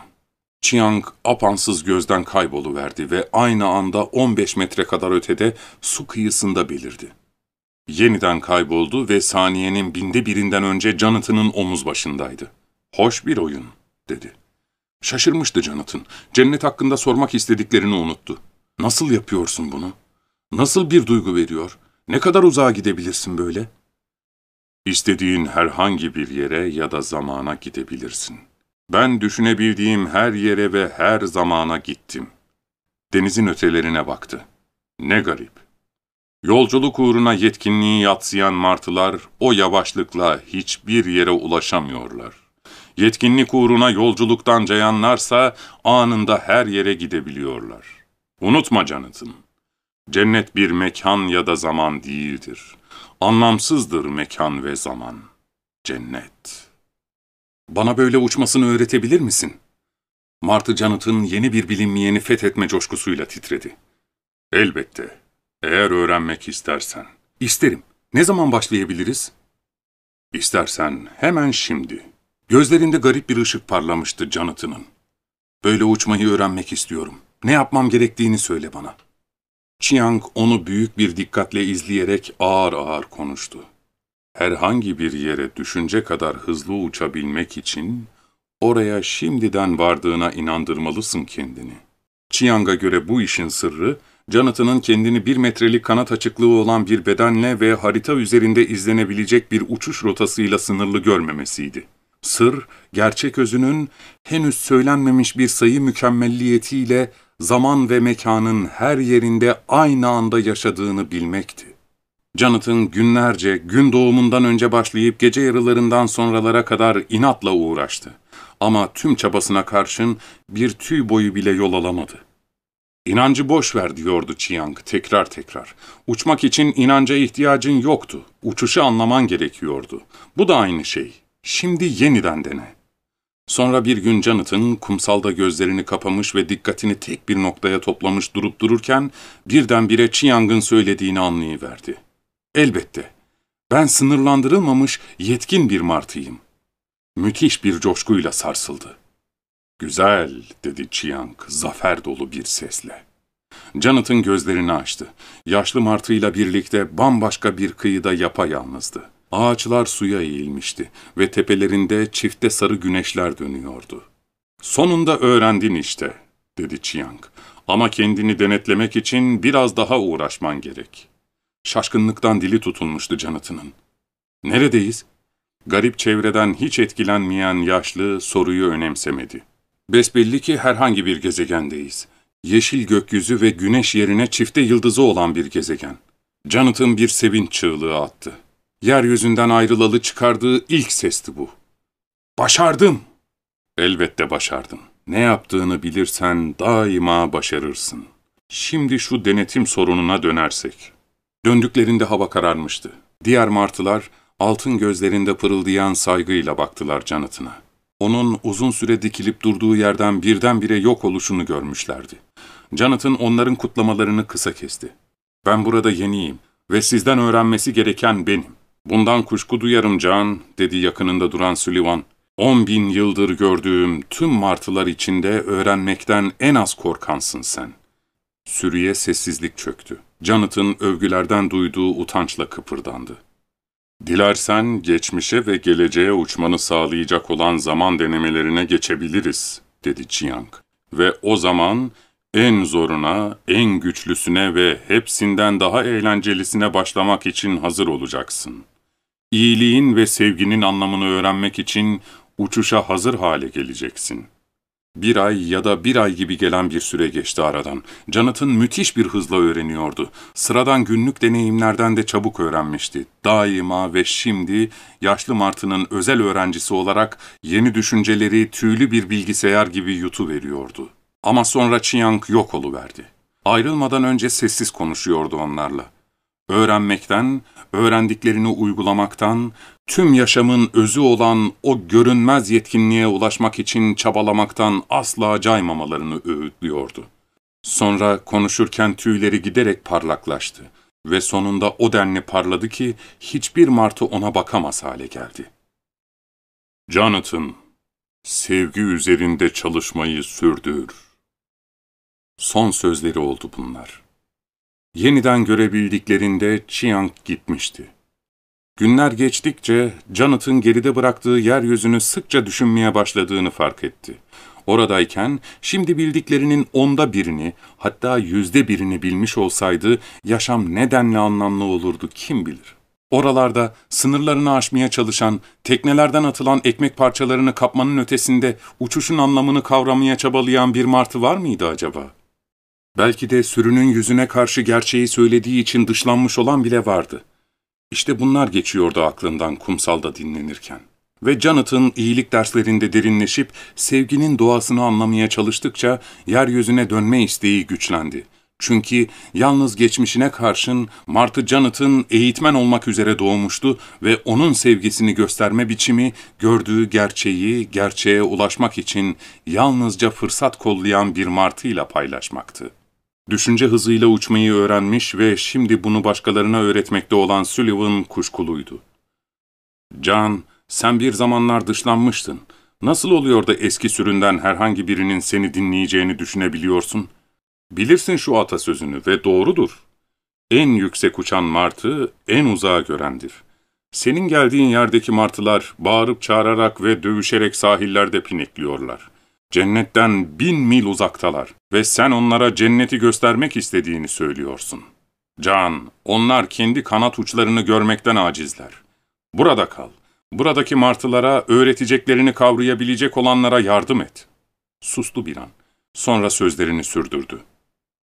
Chiang apansız gözden kayboluverdi ve aynı anda 15 metre kadar ötede su kıyısında belirdi. Yeniden kayboldu ve saniyenin binde birinden önce Jonathan'ın omuz başındaydı. Hoş bir oyun, dedi. Şaşırmıştı Jonathan. Cennet hakkında sormak istediklerini unuttu. Nasıl yapıyorsun bunu? Nasıl bir duygu veriyor? Ne kadar uzağa gidebilirsin böyle? İstediğin herhangi bir yere ya da zamana gidebilirsin. Ben düşünebildiğim her yere ve her zamana gittim. Denizin ötelerine baktı. Ne garip. Yolculuk uğruna yetkinliği yatsıyan martılar o yavaşlıkla hiçbir yere ulaşamıyorlar. Yetkinlik uğruna yolculuktan cayanlarsa anında her yere gidebiliyorlar. Unutma Jonathan. Cennet bir mekan ya da zaman değildir. Anlamsızdır mekan ve zaman. Cennet. Bana böyle uçmasını öğretebilir misin? Martı Jonathan yeni bir bilinmeyeni fethetme coşkusuyla titredi. Elbette. Eğer öğrenmek istersen. İsterim. Ne zaman başlayabiliriz? İstersen hemen şimdi. Gözlerinde garip bir ışık parlamıştı Jonathan'ın. Böyle uçmayı öğrenmek istiyorum. Ne yapmam gerektiğini söyle bana.'' Chiang onu büyük bir dikkatle izleyerek ağır ağır konuştu. Herhangi bir yere düşünce kadar hızlı uçabilmek için oraya şimdiden vardığına inandırmalısın kendini. Chiang'a göre bu işin sırrı, Jonathan'ın kendini bir metrelik kanat açıklığı olan bir bedenle ve harita üzerinde izlenebilecek bir uçuş rotasıyla sınırlı görmemesiydi. Sır, gerçek özünün henüz söylenmemiş bir sayı mükemmelliyetiyle zaman ve mekanın her yerinde aynı anda yaşadığını bilmekti. Jonathan günlerce, gün doğumundan önce başlayıp gece yarılarından sonralara kadar inatla uğraştı. Ama tüm çabasına karşın bir tüy boyu bile yol alamadı. İnancı boş ver diyordu Chiang tekrar tekrar. Uçmak için inanca ihtiyacın yoktu. Uçuşu anlaman gerekiyordu. Bu da aynı şey. Şimdi yeniden dene. Sonra bir gün Jonathan kumsalda gözlerini kapamış ve dikkatini tek bir noktaya toplamış durup dururken birdenbire Chiang'ın söylediğini anlayıverdi. Elbette, ben sınırlandırılmamış yetkin bir martıyım. Müthiş bir coşkuyla sarsıldı. Güzel, dedi Chiang zafer dolu bir sesle. Jonathan gözlerini açtı. Yaşlı martıyla birlikte bambaşka bir kıyıda yapayalnızdı. Ağaçlar suya eğilmişti ve tepelerinde çifte sarı güneşler dönüyordu. ''Sonunda öğrendin işte.'' dedi Chiang. ''Ama kendini denetlemek için biraz daha uğraşman gerek.'' Şaşkınlıktan dili tutulmuştu Jonathan'ın. ''Neredeyiz?'' Garip çevreden hiç etkilenmeyen yaşlı soruyu önemsemedi. ''Besbelli ki herhangi bir gezegendeyiz. Yeşil gökyüzü ve güneş yerine çifte yıldızı olan bir gezegen. Jonathan bir sevinç çığlığı attı. Yeryüzünden ayrılalı çıkardığı ilk sesti bu. Başardım! Elbette başardın. Ne yaptığını bilirsen daima başarırsın. Şimdi şu denetim sorununa dönersek. Döndüklerinde hava kararmıştı. Diğer martılar altın gözlerinde pırıldayan saygıyla baktılar Jonathan'a. Onun uzun süre dikilip durduğu yerden birdenbire yok oluşunu görmüşlerdi. Jonathan onların kutlamalarını kısa kesti. Ben burada yeniyim ve sizden öğrenmesi gereken benim. Bundan kuşku duyarım Can, dedi yakınında duran Sullivan. On bin yıldır gördüğüm tüm martılar içinde öğrenmekten en az korkansın sen. Sürüye sessizlik çöktü. Jonathan övgülerden duyduğu utançla kıpırdandı. Dilersen geçmişe ve geleceğe uçmanı sağlayacak olan zaman denemelerine geçebiliriz, dedi Chiang. Ve o zaman en zoruna, en güçlüsüne ve hepsinden daha eğlencelisine başlamak için hazır olacaksın. İyiliğin ve sevginin anlamını öğrenmek için uçuşa hazır hale geleceksin.'' Bir ay ya da bir ay gibi gelen bir süre geçti aradan. Jonathan müthiş bir hızla öğreniyordu. Sıradan günlük deneyimlerden de çabuk öğrenmişti. Daima ve şimdi yaşlı Martı'nın özel öğrencisi olarak yeni düşünceleri tüylü bir bilgisayar gibi yutu veriyordu. Ama sonra Chiang yok oluverdi. Ayrılmadan önce sessiz konuşuyordu onlarla. Öğrenmekten, öğrendiklerini uygulamaktan, tüm yaşamın özü olan o görünmez yetkinliğe ulaşmak için çabalamaktan asla caymamalarını öğütlüyordu. Sonra konuşurken tüyleri giderek parlaklaştı ve sonunda o denli parladı ki hiçbir martı ona bakamaz hale geldi. Jonathan, sevgi üzerinde çalışmayı sürdür. Son sözleri oldu bunlar. Yeniden görebildiklerinde Chiang gitmişti. Günler geçtikçe Jonathan geride bıraktığı yeryüzünü sıkça düşünmeye başladığını fark etti. Oradayken şimdi bildiklerinin onda birini, hatta yüzde birini bilmiş olsaydı yaşam nedenle anlamlı olurdu kim bilir. Oralarda sınırlarını aşmaya çalışan, teknelerden atılan ekmek parçalarını kapmanın ötesinde uçuşun anlamını kavramaya çabalayan bir martı var mıydı acaba? Belki de sürünün yüzüne karşı gerçeği söylediği için dışlanmış olan bile vardı. İşte bunlar geçiyordu aklından kumsalda dinlenirken. Ve Jonathan iyilik derslerinde derinleşip sevginin doğasını anlamaya çalıştıkça yeryüzüne dönme isteği güçlendi. Çünkü yalnız geçmişine karşın Martı Jonathan eğitmen olmak üzere doğmuştu ve onun sevgisini gösterme biçimi gördüğü gerçeği gerçeğe ulaşmak için yalnızca fırsat kollayan bir martıyla paylaşmaktı. Düşünce hızıyla uçmayı öğrenmiş ve şimdi bunu başkalarına öğretmekte olan Sullivan kuşkuluydu. ''Can, sen bir zamanlar dışlanmıştın. Nasıl oluyor da eski süründen herhangi birinin seni dinleyeceğini düşünebiliyorsun? Bilirsin şu atasözünü ve doğrudur. En yüksek uçan martı en uzağa görendir. Senin geldiğin yerdeki martılar bağırıp çağırarak ve dövüşerek sahillerde pinekliyorlar. Cennetten bin mil uzaktalar ve sen onlara cenneti göstermek istediğini söylüyorsun. Can, onlar kendi kanat uçlarını görmekten acizler. Burada kal. Buradaki martılara öğreteceklerini kavrayabilecek olanlara yardım et. Sustu bir an. Sonra sözlerini sürdürdü.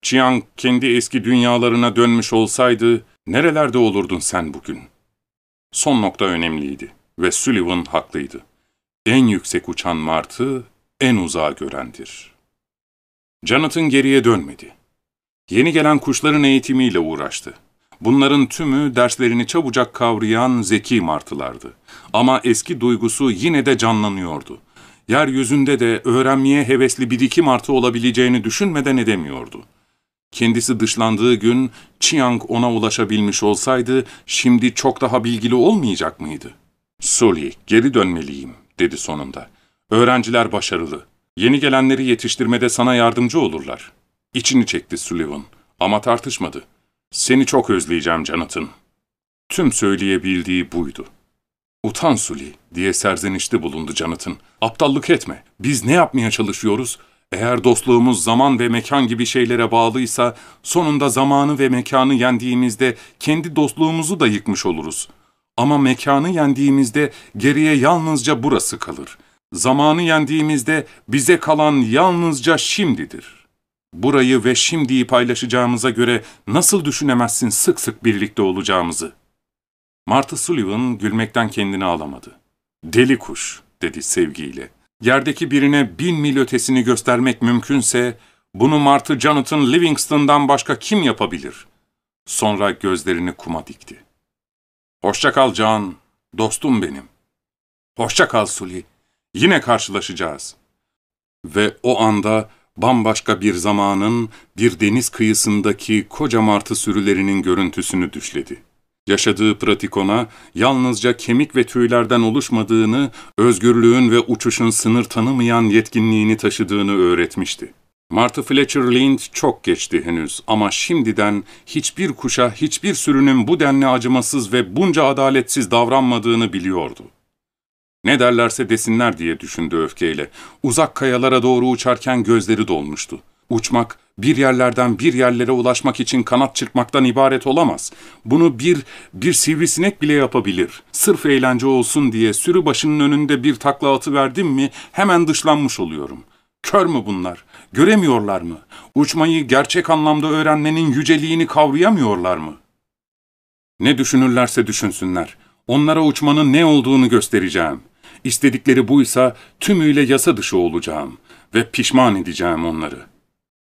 Chiang kendi eski dünyalarına dönmüş olsaydı nerelerde olurdun sen bugün? Son nokta önemliydi ve Sullivan haklıydı. En yüksek uçan martı en uzağa görendir. Jonathan geriye dönmedi. Yeni gelen kuşların eğitimiyle uğraştı. Bunların tümü derslerini çabucak kavrayan zeki martılardı. Ama eski duygusu yine de canlanıyordu. Yeryüzünde de öğrenmeye hevesli bir iki martı olabileceğini düşünmeden edemiyordu. Kendisi dışlandığı gün Chiang ona ulaşabilmiş olsaydı şimdi çok daha bilgili olmayacak mıydı? Sully, geri dönmeliyim, dedi sonunda. Öğrenciler başarılı. Yeni gelenleri yetiştirmede sana yardımcı olurlar. İçini çekti Sullivan ama tartışmadı. Seni çok özleyeceğim Jonathan. Tüm söyleyebildiği buydu. Utan Sully diye serzenişte bulundu Jonathan. Aptallık etme. Biz ne yapmaya çalışıyoruz? Eğer dostluğumuz zaman ve mekan gibi şeylere bağlıysa, sonunda zamanı ve mekanı yendiğimizde kendi dostluğumuzu da yıkmış oluruz. Ama mekanı yendiğimizde geriye yalnızca burası kalır. Zamanı yendiğimizde bize kalan yalnızca şimdidir. Burayı ve şimdiyi paylaşacağımıza göre nasıl düşünemezsin sık sık birlikte olacağımızı? Martha Sullivan gülmekten kendini alamadı. Deli kuş, dedi sevgiyle. Yerdeki birine bin mil ötesini göstermek mümkünse, bunu Martha Jonathan Livingston'dan başka kim yapabilir? Sonra gözlerini kuma dikti. Hoşça kal Can, dostum benim. Hoşça kal Sully, yine karşılaşacağız. Ve o anda bambaşka bir zamanın, bir deniz kıyısındaki koca martı sürülerinin görüntüsünü düşledi. Yaşadığı pratikona yalnızca kemik ve tüylerden oluşmadığını, özgürlüğün ve uçuşun sınır tanımayan yetkinliğini taşıdığını öğretmişti. Martha Fletcher Lind çok geçti henüz ama şimdiden hiçbir kuşa, hiçbir sürünün bu denli acımasız ve bunca adaletsiz davranmadığını biliyordu. Ne derlerse desinler diye düşündü öfkeyle. Uzak kayalara doğru uçarken gözleri dolmuştu. Uçmak, bir yerlerden bir yerlere ulaşmak için kanat çırpmaktan ibaret olamaz. Bunu bir, bir sivrisinek bile yapabilir. Sırf eğlence olsun diye sürü başının önünde bir takla atıverdim mi hemen dışlanmış oluyorum. Kör mü bunlar? Göremiyorlar mı? Uçmayı gerçek anlamda öğrenmenin yüceliğini kavrayamıyorlar mı? Ne düşünürlerse düşünsünler. Onlara uçmanın ne olduğunu göstereceğim. İstedikleri buysa tümüyle yasa dışı olacağım ve pişman edeceğim onları.''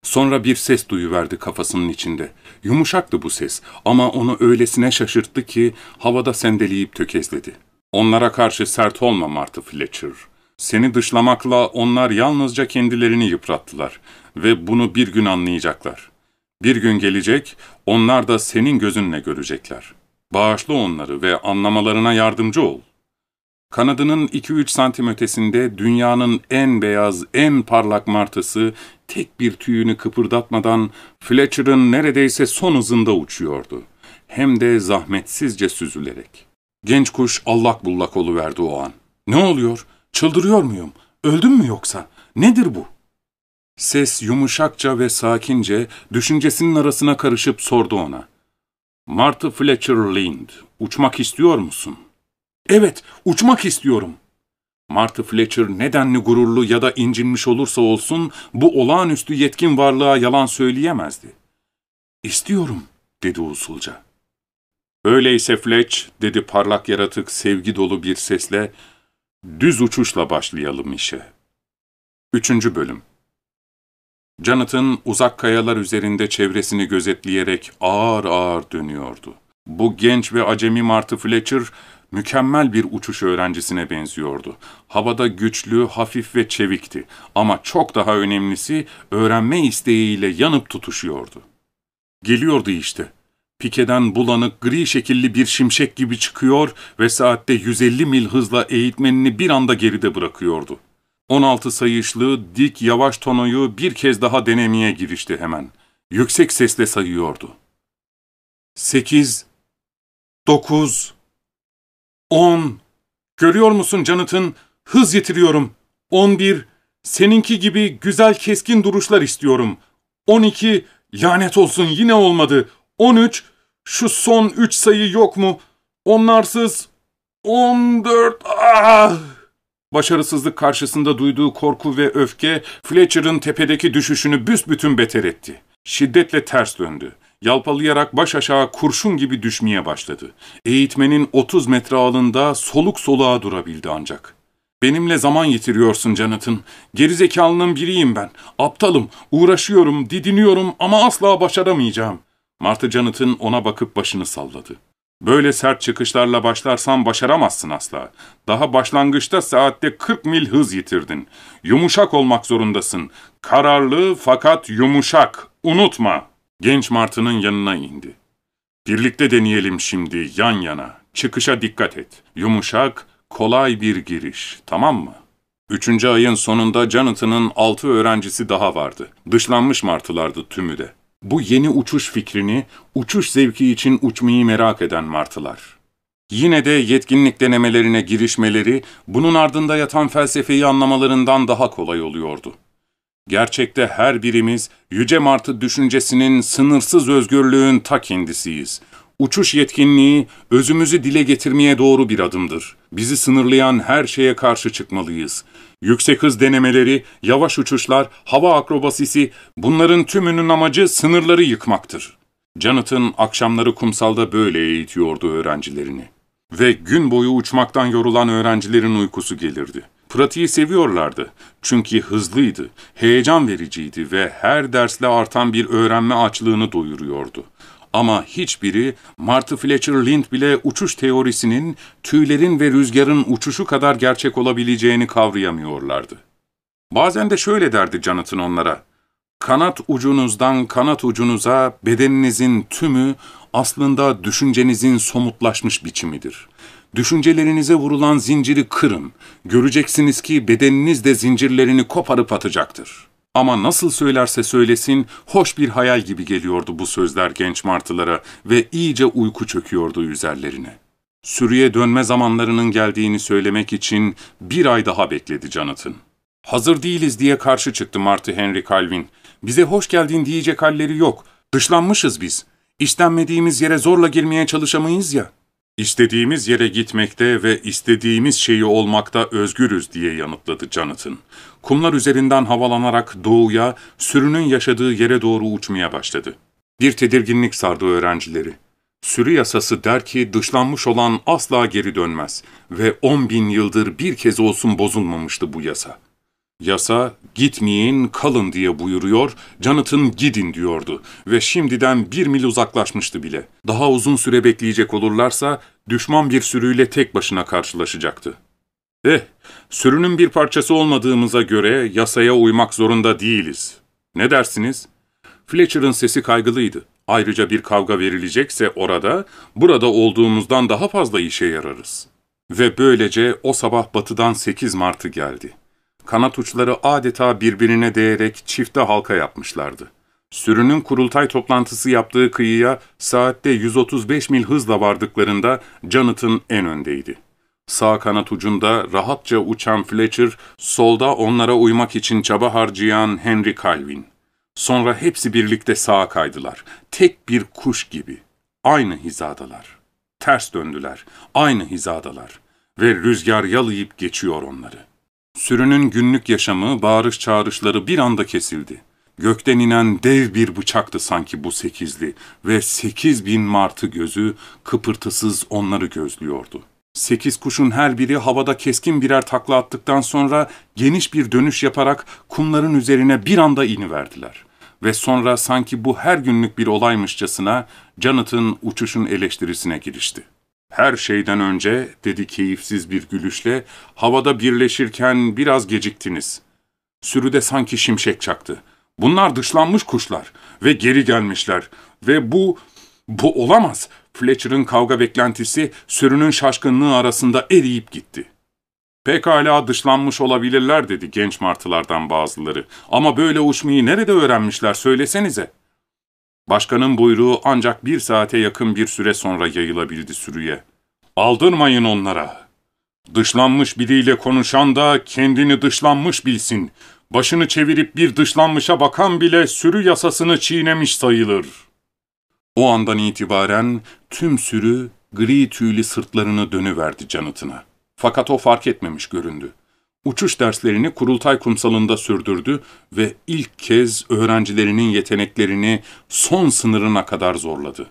Sonra bir ses duyuverdi kafasının içinde. Yumuşaktı bu ses ama onu öylesine şaşırttı ki havada sendeleyip tökezledi. Onlara karşı sert olma Martha Fletcher. Seni dışlamakla onlar yalnızca kendilerini yıprattılar ve bunu bir gün anlayacaklar. Bir gün gelecek, onlar da senin gözünle görecekler. Bağışla onları ve anlamalarına yardımcı ol. Kanadının 2-3 santim ötesinde dünyanın en beyaz, en parlak martısı tek bir tüyünü kıpırdatmadan Fletcher'ın neredeyse son hızında uçuyordu. Hem de zahmetsizce süzülerek. Genç kuş allak bullak oluverdi o an. ''Ne oluyor? Çıldırıyor muyum? Öldüm mü yoksa? Nedir bu?'' Ses yumuşakça ve sakince düşüncesinin arasına karışıp sordu ona. ''Martha Fletcher Lind, uçmak istiyor musun?'' ''Evet, uçmak istiyorum.'' Martha Fletcher nedenli gururlu ya da incinmiş olursa olsun bu olağanüstü yetkin varlığa yalan söyleyemezdi. ''İstiyorum.'' dedi usulca. ''Öyleyse Fletch'' dedi parlak yaratık sevgi dolu bir sesle, ''düz uçuşla başlayalım işe.'' Üçüncü Bölüm Jonathan uzak kayalar üzerinde çevresini gözetleyerek ağır ağır dönüyordu. Bu genç ve acemi Martha Fletcher, mükemmel bir uçuş öğrencisine benziyordu. Havada güçlü, hafif ve çevikti ama çok daha önemlisi öğrenme isteğiyle yanıp tutuşuyordu. Geliyordu işte. Pikeden bulanık, gri şekilli bir şimşek gibi çıkıyor ve saatte 150 mil hızla eğitmenini bir anda geride bırakıyordu. 16 sayışlı, dik, yavaş tonoyu bir kez daha denemeye girişti hemen. Yüksek sesle sayıyordu. 8, 9, On. Görüyor musun Jonathan? Hız yitiriyorum. On bir. Seninki gibi güzel keskin duruşlar istiyorum. On iki. Lanet olsun yine olmadı. On üç. Şu son üç sayı yok mu? Onlarsız. On dört. Ah! Başarısızlık karşısında duyduğu korku ve öfke Fletcher'ın tepedeki düşüşünü büsbütün beter etti. Şiddetle ters döndü. Yalpalayarak baş aşağı kurşun gibi düşmeye başladı. Eğitmenin 30 metre alında soluk soluğa durabildi ancak. Benimle zaman yitiriyorsun Jonathan. Gerizekalının biriyim ben. Aptalım, uğraşıyorum, didiniyorum ama asla başaramayacağım. Martha Jonathan ona bakıp başını salladı. Böyle sert çıkışlarla başlarsan başaramazsın asla. Daha başlangıçta saatte 40 mil hız yitirdin. Yumuşak olmak zorundasın. Kararlı fakat yumuşak. Unutma. Genç Martı'nın yanına indi. Birlikte deneyelim şimdi yan yana. Çıkışa dikkat et. Yumuşak, kolay bir giriş. Tamam mı? Üçüncü ayın sonunda Jonathan'ın altı öğrencisi daha vardı. Dışlanmış martılardı tümü de. Bu yeni uçuş fikrini, uçuş zevki için uçmayı merak eden martılar. Yine de yetkinlik denemelerine girişmeleri, bunun ardında yatan felsefeyi anlamalarından daha kolay oluyordu. Gerçekte her birimiz Yüce Martı düşüncesinin sınırsız özgürlüğün ta kendisiyiz. Uçuş yetkinliği, özümüzü dile getirmeye doğru bir adımdır. Bizi sınırlayan her şeye karşı çıkmalıyız. Yüksek hız denemeleri, yavaş uçuşlar, hava akrobasisi, bunların tümünün amacı sınırları yıkmaktır. Jonathan akşamları kumsalda böyle eğitiyordu öğrencilerini. Ve gün boyu uçmaktan yorulan öğrencilerin uykusu gelirdi. Pratiği seviyorlardı. Çünkü hızlıydı, heyecan vericiydi ve her dersle artan bir öğrenme açlığını doyuruyordu. Ama hiçbiri Martha Fletcher Lind bile uçuş teorisinin tüylerin ve rüzgarın uçuşu kadar gerçek olabileceğini kavrayamıyorlardı. Bazen de şöyle derdi Jonathan onlara. Kanat ucunuzdan kanat ucunuza bedeninizin tümü aslında düşüncenizin somutlaşmış biçimidir. Düşüncelerinize vurulan zinciri kırın. Göreceksiniz ki bedeniniz de zincirlerini koparıp atacaktır. Ama nasıl söylerse söylesin, hoş bir hayal gibi geliyordu bu sözler genç martılara ve iyice uyku çöküyordu üzerlerine. Sürüye dönme zamanlarının geldiğini söylemek için bir ay daha bekledi Jonathan. Hazır değiliz diye karşı çıktı Martı Henry Calvin. Bize hoş geldin diyecek halleri yok. Dışlanmışız biz. İstenmediğimiz yere zorla girmeye çalışamayız ya. İstediğimiz yere gitmekte ve istediğimiz şeyi olmakta özgürüz diye yanıtladı Jonathan. Kumlar üzerinden havalanarak doğuya, sürünün yaşadığı yere doğru uçmaya başladı. Bir tedirginlik sardı öğrencileri. Sürü yasası der ki dışlanmış olan asla geri dönmez ve on bin yıldır bir kez olsun bozulmamıştı bu yasa. Yasa, gitmeyin, kalın diye buyuruyor, Jonathan gidin diyordu ve şimdiden bir mil uzaklaşmıştı bile. Daha uzun süre bekleyecek olurlarsa, düşman bir sürüyle tek başına karşılaşacaktı. Eh, sürünün bir parçası olmadığımıza göre yasaya uymak zorunda değiliz. Ne dersiniz? Fletcher'ın sesi kaygılıydı. Ayrıca bir kavga verilecekse orada, burada olduğumuzdan daha fazla işe yararız. Ve böylece o sabah batıdan 8 Mart'ı geldi. Kanat uçları adeta birbirine değerek çifte halka yapmışlardı. Sürünün kurultay toplantısı yaptığı kıyıya saatte 135 mil hızla vardıklarında Jonathan en öndeydi. Sağ kanat ucunda rahatça uçan Fletcher, solda onlara uymak için çaba harcayan Henry Calvin. Sonra hepsi birlikte sağa kaydılar. Tek bir kuş gibi. Aynı hizadalar. Ters döndüler. Aynı hizadalar. Ve rüzgar yalayıp geçiyor onları. Sürünün günlük yaşamı, bağırış çağrışları bir anda kesildi. Gökten inen dev bir bıçaktı sanki bu sekizli ve sekiz bin martı gözü kıpırtısız onları gözlüyordu. Sekiz kuşun her biri havada keskin birer takla attıktan sonra geniş bir dönüş yaparak kumların üzerine bir anda iniverdiler. Ve sonra sanki bu her günlük bir olaymışçasına Jonathan uçuşun eleştirisine girişti. Her şeyden önce, dedi keyifsiz bir gülüşle, havada birleşirken biraz geciktiniz. Sürüde sanki şimşek çaktı. Bunlar dışlanmış kuşlar ve geri gelmişler ve bu, bu olamaz. Fletcher'ın kavga beklentisi sürünün şaşkınlığı arasında eriyip gitti. Pekala dışlanmış olabilirler dedi genç martılardan bazıları. Ama böyle uçmayı nerede öğrenmişler söylesenize.'' Başkanın buyruğu ancak bir saate yakın bir süre sonra yayılabildi sürüye. Aldırmayın onlara. Dışlanmış biriyle konuşan da kendini dışlanmış bilsin. Başını çevirip bir dışlanmışa bakan bile sürü yasasını çiğnemiş sayılır. O andan itibaren tüm sürü gri tüylü sırtlarını dönüverdi canıtına. Fakat o fark etmemiş göründü. Uçuş derslerini kurultay kumsalında sürdürdü ve ilk kez öğrencilerinin yeteneklerini son sınırına kadar zorladı.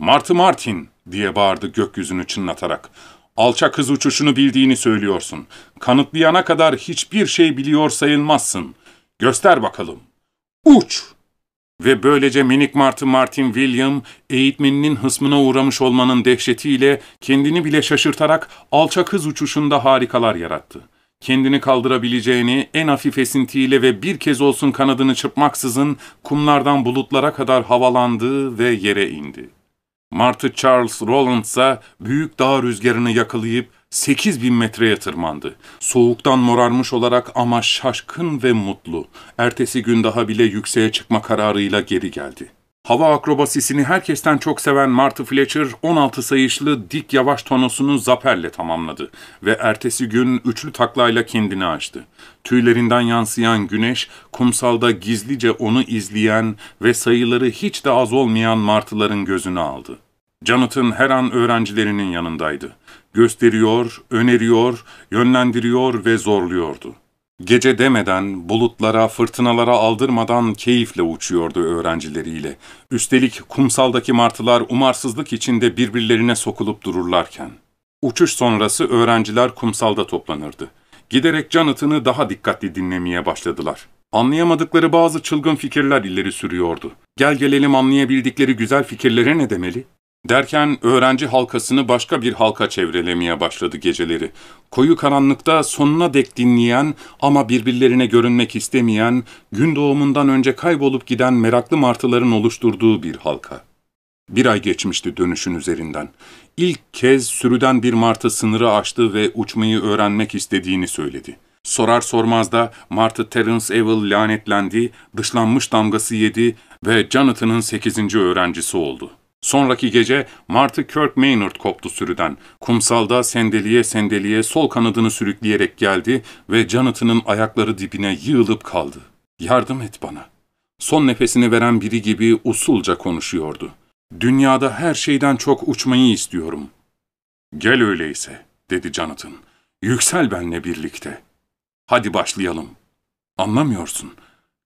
''Martı Martin!'' diye bağırdı gökyüzünü çınlatarak. ''Alçak hız uçuşunu bildiğini söylüyorsun. Kanıtlayana kadar hiçbir şey biliyor sayılmazsın. Göster bakalım. Uç!'' Ve böylece minik Martı Martin William, eğitmeninin hısmına uğramış olmanın dehşetiyle kendini bile şaşırtarak alçak hız uçuşunda harikalar yarattı kendini kaldırabileceğini en hafif esintiyle ve bir kez olsun kanadını çırpmaksızın kumlardan bulutlara kadar havalandı ve yere indi. Martı Charles Roland ise büyük dağ rüzgarını yakalayıp 8000 metreye tırmandı. Soğuktan morarmış olarak ama şaşkın ve mutlu. Ertesi gün daha bile yükseğe çıkma kararıyla geri geldi. Hava akrobasisini herkesten çok seven Marty Fletcher 16 sayışlı dik yavaş tonosunu zaperle tamamladı ve ertesi gün üçlü taklayla kendini açtı. Tüylerinden yansıyan güneş kumsalda gizlice onu izleyen ve sayıları hiç de az olmayan martıların gözünü aldı. Jonathan her an öğrencilerinin yanındaydı. Gösteriyor, öneriyor, yönlendiriyor ve zorluyordu. Gece demeden, bulutlara, fırtınalara aldırmadan keyifle uçuyordu öğrencileriyle. Üstelik kumsaldaki martılar umarsızlık içinde birbirlerine sokulup dururlarken. Uçuş sonrası öğrenciler kumsalda toplanırdı. Giderek Jonathan'ı daha dikkatli dinlemeye başladılar. Anlayamadıkları bazı çılgın fikirler ileri sürüyordu. Gel gelelim anlayabildikleri güzel fikirlere ne demeli? Derken öğrenci halkasını başka bir halka çevrelemeye başladı geceleri. Koyu karanlıkta sonuna dek dinleyen ama birbirlerine görünmek istemeyen, gün doğumundan önce kaybolup giden meraklı martıların oluşturduğu bir halka. Bir ay geçmişti dönüşün üzerinden. İlk kez sürüden bir martı sınırı aştı ve uçmayı öğrenmek istediğini söyledi. Sorar sormaz da Martı Terence Evil lanetlendi, dışlanmış damgası yedi ve Jonathan'ın sekizinci öğrencisi oldu. Sonraki gece Martı Kirk Maynard koptu sürüden. Kumsalda sendeliye sendeliye sol kanadını sürükleyerek geldi ve Jonathan'ın ayakları dibine yığılıp kaldı. ''Yardım et bana.'' Son nefesini veren biri gibi usulca konuşuyordu. ''Dünyada her şeyden çok uçmayı istiyorum.'' ''Gel öyleyse.'' dedi Jonathan. ''Yüksel benle birlikte. Hadi başlayalım.'' ''Anlamıyorsun.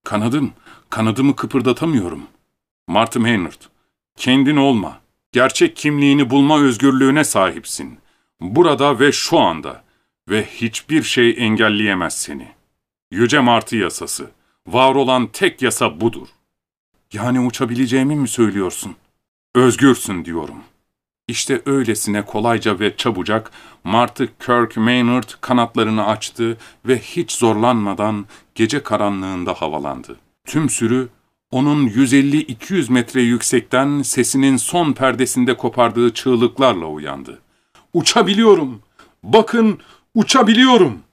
Kanadım, kanadımı kıpırdatamıyorum.'' Martı Maynard, Kendin olma. Gerçek kimliğini bulma özgürlüğüne sahipsin. Burada ve şu anda. Ve hiçbir şey engelleyemez seni. Yüce Martı yasası. Var olan tek yasa budur. Yani uçabileceğimi mi söylüyorsun? Özgürsün diyorum. İşte öylesine kolayca ve çabucak Martı Kirk Maynard kanatlarını açtı ve hiç zorlanmadan gece karanlığında havalandı. Tüm sürü onun 150-200 metre yüksekten sesinin son perdesinde kopardığı çığlıklarla uyandı. ''Uçabiliyorum! Bakın, uçabiliyorum!''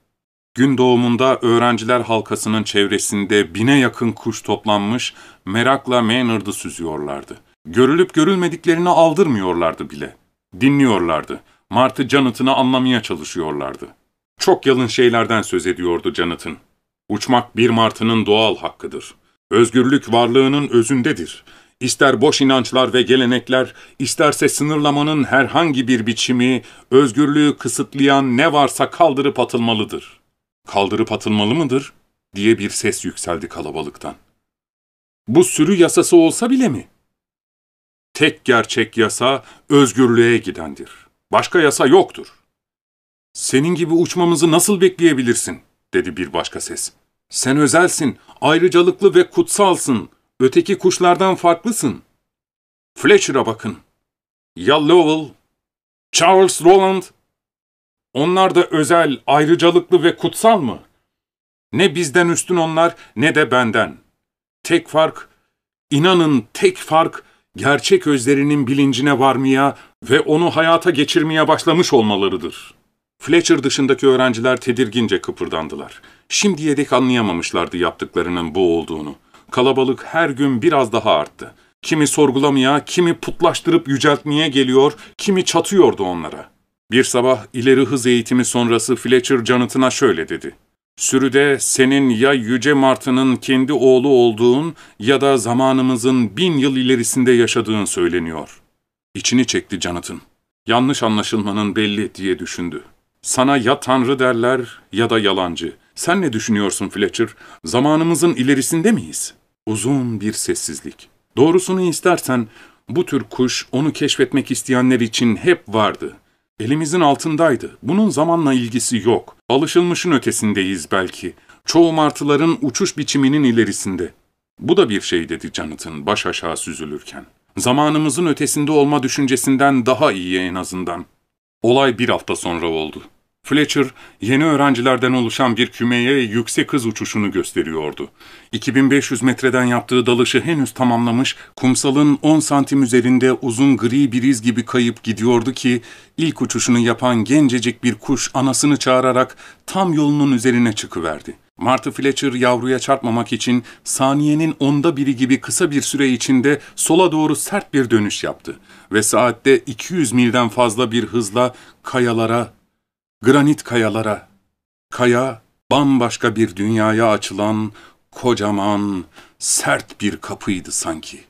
Gün doğumunda öğrenciler halkasının çevresinde bine yakın kuş toplanmış, merakla Maynard'ı süzüyorlardı. Görülüp görülmediklerini aldırmıyorlardı bile. Dinliyorlardı. Martı Jonathan'ı anlamaya çalışıyorlardı. Çok yalın şeylerden söz ediyordu Jonathan. Uçmak bir martının doğal hakkıdır. Özgürlük varlığının özündedir. İster boş inançlar ve gelenekler, isterse sınırlamanın herhangi bir biçimi, özgürlüğü kısıtlayan ne varsa kaldırıp atılmalıdır. Kaldırıp atılmalı mıdır? diye bir ses yükseldi kalabalıktan. Bu sürü yasası olsa bile mi? Tek gerçek yasa özgürlüğe gidendir. Başka yasa yoktur. Senin gibi uçmamızı nasıl bekleyebilirsin? dedi bir başka ses. Sen özelsin, ayrıcalıklı ve kutsalsın. Öteki kuşlardan farklısın. Fletcher'a bakın. Ya Lowell, Charles Roland. Onlar da özel, ayrıcalıklı ve kutsal mı? Ne bizden üstün onlar ne de benden. Tek fark, inanın tek fark, gerçek özlerinin bilincine varmaya ve onu hayata geçirmeye başlamış olmalarıdır.'' Fletcher dışındaki öğrenciler tedirgince kıpırdandılar. Şimdiye dek anlayamamışlardı yaptıklarının bu olduğunu. Kalabalık her gün biraz daha arttı. Kimi sorgulamaya, kimi putlaştırıp yüceltmeye geliyor, kimi çatıyordu onlara. Bir sabah ileri hız eğitimi sonrası Fletcher Jonathan'a şöyle dedi. Sürüde senin ya Yüce Martı'nın kendi oğlu olduğun ya da zamanımızın bin yıl ilerisinde yaşadığın söyleniyor. İçini çekti Jonathan. Yanlış anlaşılmanın belli diye düşündü. Sana ya Tanrı derler ya da yalancı. Sen ne düşünüyorsun Fletcher? Zamanımızın ilerisinde miyiz? Uzun bir sessizlik. Doğrusunu istersen bu tür kuş onu keşfetmek isteyenler için hep vardı. Elimizin altındaydı. Bunun zamanla ilgisi yok. Alışılmışın ötesindeyiz belki. Çoğu martıların uçuş biçiminin ilerisinde. Bu da bir şey dedi Jonathan baş aşağı süzülürken. Zamanımızın ötesinde olma düşüncesinden daha iyi en azından. Olay bir hafta sonra oldu. Fletcher, yeni öğrencilerden oluşan bir kümeye yüksek hız uçuşunu gösteriyordu. 2500 metreden yaptığı dalışı henüz tamamlamış, kumsalın 10 santim üzerinde uzun gri bir iz gibi kayıp gidiyordu ki, ilk uçuşunu yapan gencecik bir kuş anasını çağırarak tam yolunun üzerine çıkıverdi. Martı Fletcher yavruya çarpmamak için saniyenin onda biri gibi kısa bir süre içinde sola doğru sert bir dönüş yaptı ve saatte 200 milden fazla bir hızla kayalara, granit kayalara, kaya bambaşka bir dünyaya açılan kocaman, sert bir kapıydı sanki.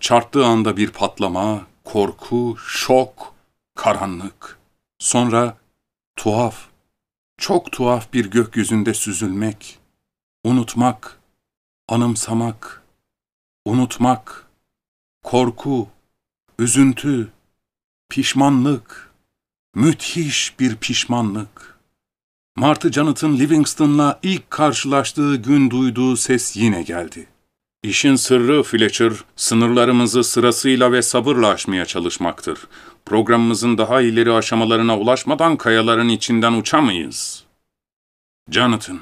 Çarptığı anda bir patlama, korku, şok, karanlık. Sonra tuhaf, çok tuhaf bir gökyüzünde süzülmek, unutmak, anımsamak, unutmak, korku, üzüntü, pişmanlık, müthiş bir pişmanlık. Martı Jonathan Livingston'la ilk karşılaştığı gün duyduğu ses yine geldi. İşin sırrı Fletcher, sınırlarımızı sırasıyla ve sabırla aşmaya çalışmaktır. Programımızın daha ileri aşamalarına ulaşmadan kayaların içinden uçamayız. Jonathan,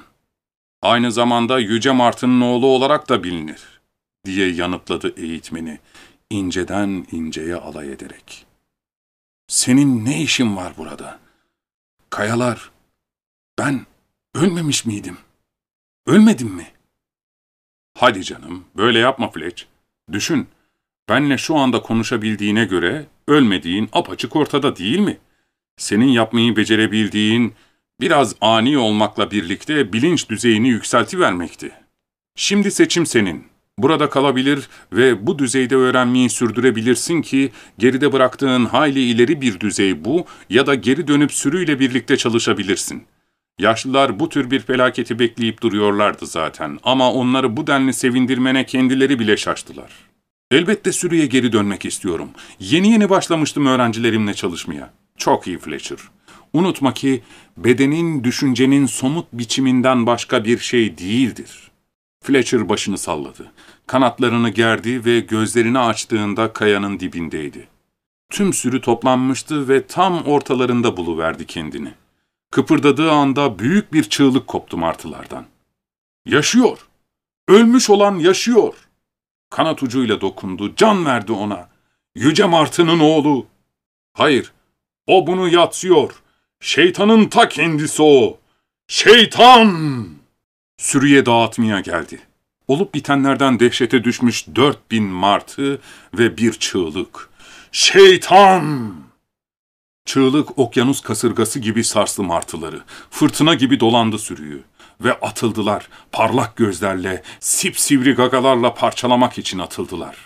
aynı zamanda Yüce Martı'nın oğlu olarak da bilinir, diye yanıtladı eğitmeni, inceden inceye alay ederek. Senin ne işin var burada? Kayalar, ben ölmemiş miydim? Ölmedim mi? Hadi canım, böyle yapma Fletch. Düşün, benle şu anda konuşabildiğine göre ölmediğin apaçık ortada değil mi? Senin yapmayı becerebildiğin biraz ani olmakla birlikte bilinç düzeyini yükseltivermekti. Şimdi seçim senin. Burada kalabilir ve bu düzeyde öğrenmeyi sürdürebilirsin ki geride bıraktığın hayli ileri bir düzey bu ya da geri dönüp sürüyle birlikte çalışabilirsin. Yaşlılar bu tür bir felaketi bekleyip duruyorlardı zaten ama onları bu denli sevindirmene kendileri bile şaştılar. Elbette sürüye geri dönmek istiyorum. Yeni yeni başlamıştım öğrencilerimle çalışmaya. Çok iyi Fletcher. Unutma ki bedenin düşüncenin somut biçiminden başka bir şey değildir. Fletcher başını salladı. Kanatlarını gerdi ve gözlerini açtığında kayanın dibindeydi. Tüm sürü toplanmıştı ve tam ortalarında buluverdi kendini. Kıpırdadığı anda büyük bir çığlık koptu martılardan. Yaşıyor! Ölmüş olan yaşıyor! Kanat ucuyla dokundu, can verdi ona. Yüce Martı'nın oğlu. Hayır, o bunu yatsıyor. Şeytanın ta kendisi o. Şeytan! Sürüye dağıtmaya geldi. Olup bitenlerden dehşete düşmüş dört bin martı ve bir çığlık. Şeytan! Çığlık okyanus kasırgası gibi sarslı martıları, fırtına gibi dolandı sürüyü ve atıldılar, parlak gözlerle, sipsivri gagalarla parçalamak için atıldılar.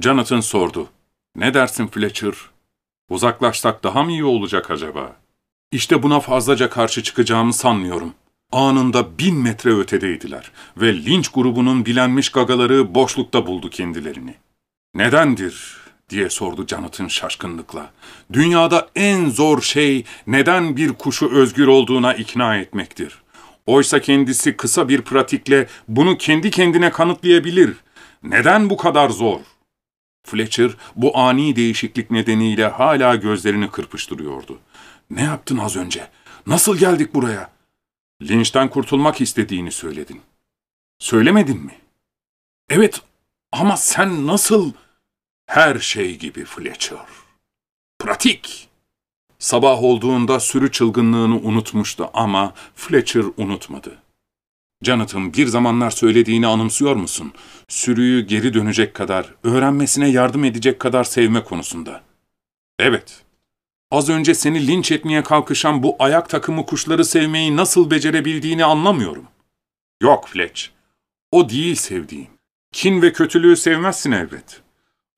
Jonathan sordu, ''Ne dersin Fletcher? Uzaklaşsak daha mı iyi olacak acaba?'' İşte buna fazlaca karşı çıkacağımı sanmıyorum. Anında bin metre ötedeydiler ve linç grubunun bilenmiş gagaları boşlukta buldu kendilerini. ''Nedendir?'' diye sordu Jonathan şaşkınlıkla. Dünyada en zor şey neden bir kuşu özgür olduğuna ikna etmektir. Oysa kendisi kısa bir pratikle bunu kendi kendine kanıtlayabilir. Neden bu kadar zor? Fletcher bu ani değişiklik nedeniyle hala gözlerini kırpıştırıyordu. Ne yaptın az önce? Nasıl geldik buraya? Linçten kurtulmak istediğini söyledin. Söylemedin mi? Evet ama sen nasıl... Her şey gibi Fletcher. Pratik. Sabah olduğunda sürü çılgınlığını unutmuştu ama Fletcher unutmadı. Jonathan bir zamanlar söylediğini anımsıyor musun? Sürüyü geri dönecek kadar, öğrenmesine yardım edecek kadar sevme konusunda. Evet. Az önce seni linç etmeye kalkışan bu ayak takımı kuşları sevmeyi nasıl becerebildiğini anlamıyorum. Yok Fletch. O değil sevdiğim. Kin ve kötülüğü sevmezsin elbet.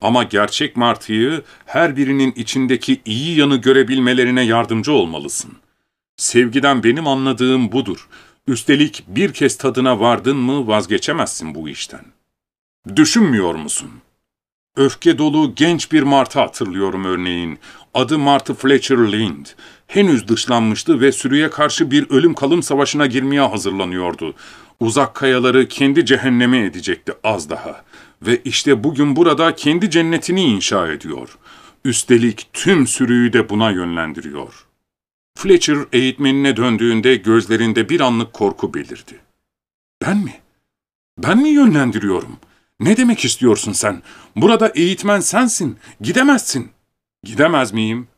Ama gerçek martıyı her birinin içindeki iyi yanı görebilmelerine yardımcı olmalısın. Sevgiden benim anladığım budur. Üstelik bir kez tadına vardın mı vazgeçemezsin bu işten. Düşünmüyor musun? Öfke dolu genç bir martı hatırlıyorum örneğin. Adı Martı Fletcher Lind. Henüz dışlanmıştı ve sürüye karşı bir ölüm kalım savaşına girmeye hazırlanıyordu. Uzak kayaları kendi cehennemi edecekti az daha. Ve işte bugün burada kendi cennetini inşa ediyor. Üstelik tüm sürüyü de buna yönlendiriyor. Fletcher eğitmenine döndüğünde gözlerinde bir anlık korku belirdi. Ben mi? Ben mi yönlendiriyorum? Ne demek istiyorsun sen? Burada eğitmen sensin. Gidemezsin. Gidemez miyim?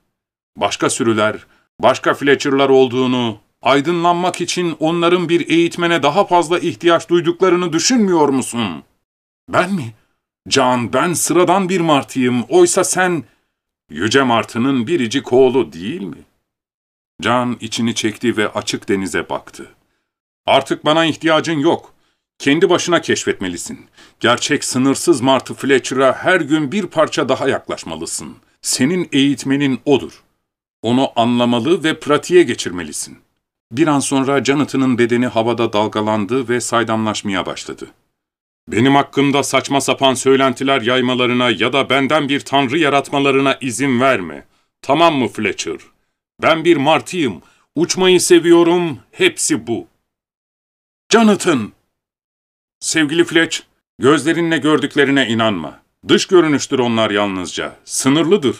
Başka sürüler, başka Fletcher'lar olduğunu, aydınlanmak için onların bir eğitmene daha fazla ihtiyaç duyduklarını düşünmüyor musun? Ben mi? Can, ben sıradan bir martıyım. Oysa sen Yüce Martı'nın biricik oğlu değil mi? Can içini çekti ve açık denize baktı. Artık bana ihtiyacın yok. Kendi başına keşfetmelisin. Gerçek sınırsız Martı Fletcher'a her gün bir parça daha yaklaşmalısın. Senin eğitmenin odur. Onu anlamalı ve pratiğe geçirmelisin. Bir an sonra Jonathan'ın bedeni havada dalgalandı ve saydamlaşmaya başladı. Benim hakkımda saçma sapan söylentiler yaymalarına ya da benden bir tanrı yaratmalarına izin verme. Tamam mı Fletcher? Ben bir martıyım. Uçmayı seviyorum. Hepsi bu. Jonathan! Sevgili Fletch, gözlerinle gördüklerine inanma. Dış görünüştür onlar yalnızca. Sınırlıdır.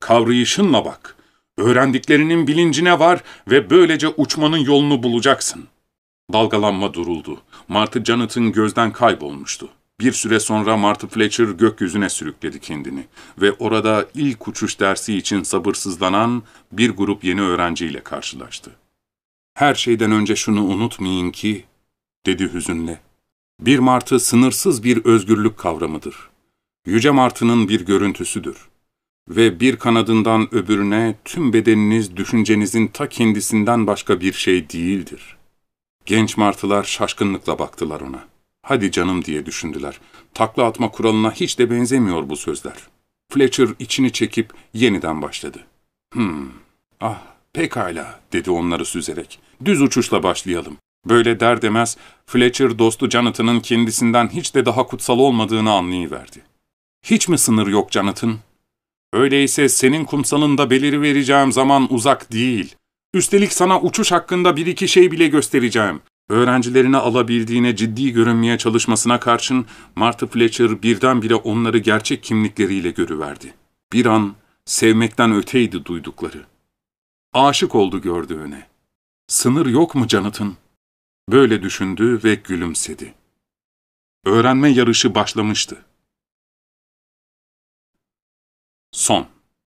Kavrayışınla bak. Öğrendiklerinin bilincine var ve böylece uçmanın yolunu bulacaksın. Dalgalanma duruldu. Martı Jonathan gözden kaybolmuştu. Bir süre sonra Martı Fletcher gökyüzüne sürükledi kendini ve orada ilk uçuş dersi için sabırsızlanan bir grup yeni öğrenciyle karşılaştı. Her şeyden önce şunu unutmayın ki, dedi hüzünle, bir martı sınırsız bir özgürlük kavramıdır. Yüce martının bir görüntüsüdür. Ve bir kanadından öbürüne tüm bedeniniz düşüncenizin ta kendisinden başka bir şey değildir. Genç martılar şaşkınlıkla baktılar ona. Hadi canım diye düşündüler. Takla atma kuralına hiç de benzemiyor bu sözler. Fletcher içini çekip yeniden başladı. Hmm, ah pekala dedi onları süzerek. Düz uçuşla başlayalım. Böyle der demez Fletcher dostu Jonathan'ın kendisinden hiç de daha kutsal olmadığını anlayıverdi. Hiç mi sınır yok Jonathan? Öyleyse senin kumsalında beliri vereceğim zaman uzak değil. Üstelik sana uçuş hakkında bir iki şey bile göstereceğim. Öğrencilerini alabildiğine ciddi görünmeye çalışmasına karşın Martha Fletcher birdenbire onları gerçek kimlikleriyle görüverdi. Bir an sevmekten öteydi duydukları. Aşık oldu gördüğüne. Sınır yok mu Jonathan? Böyle düşündü ve gülümsedi. Öğrenme yarışı başlamıştı. Son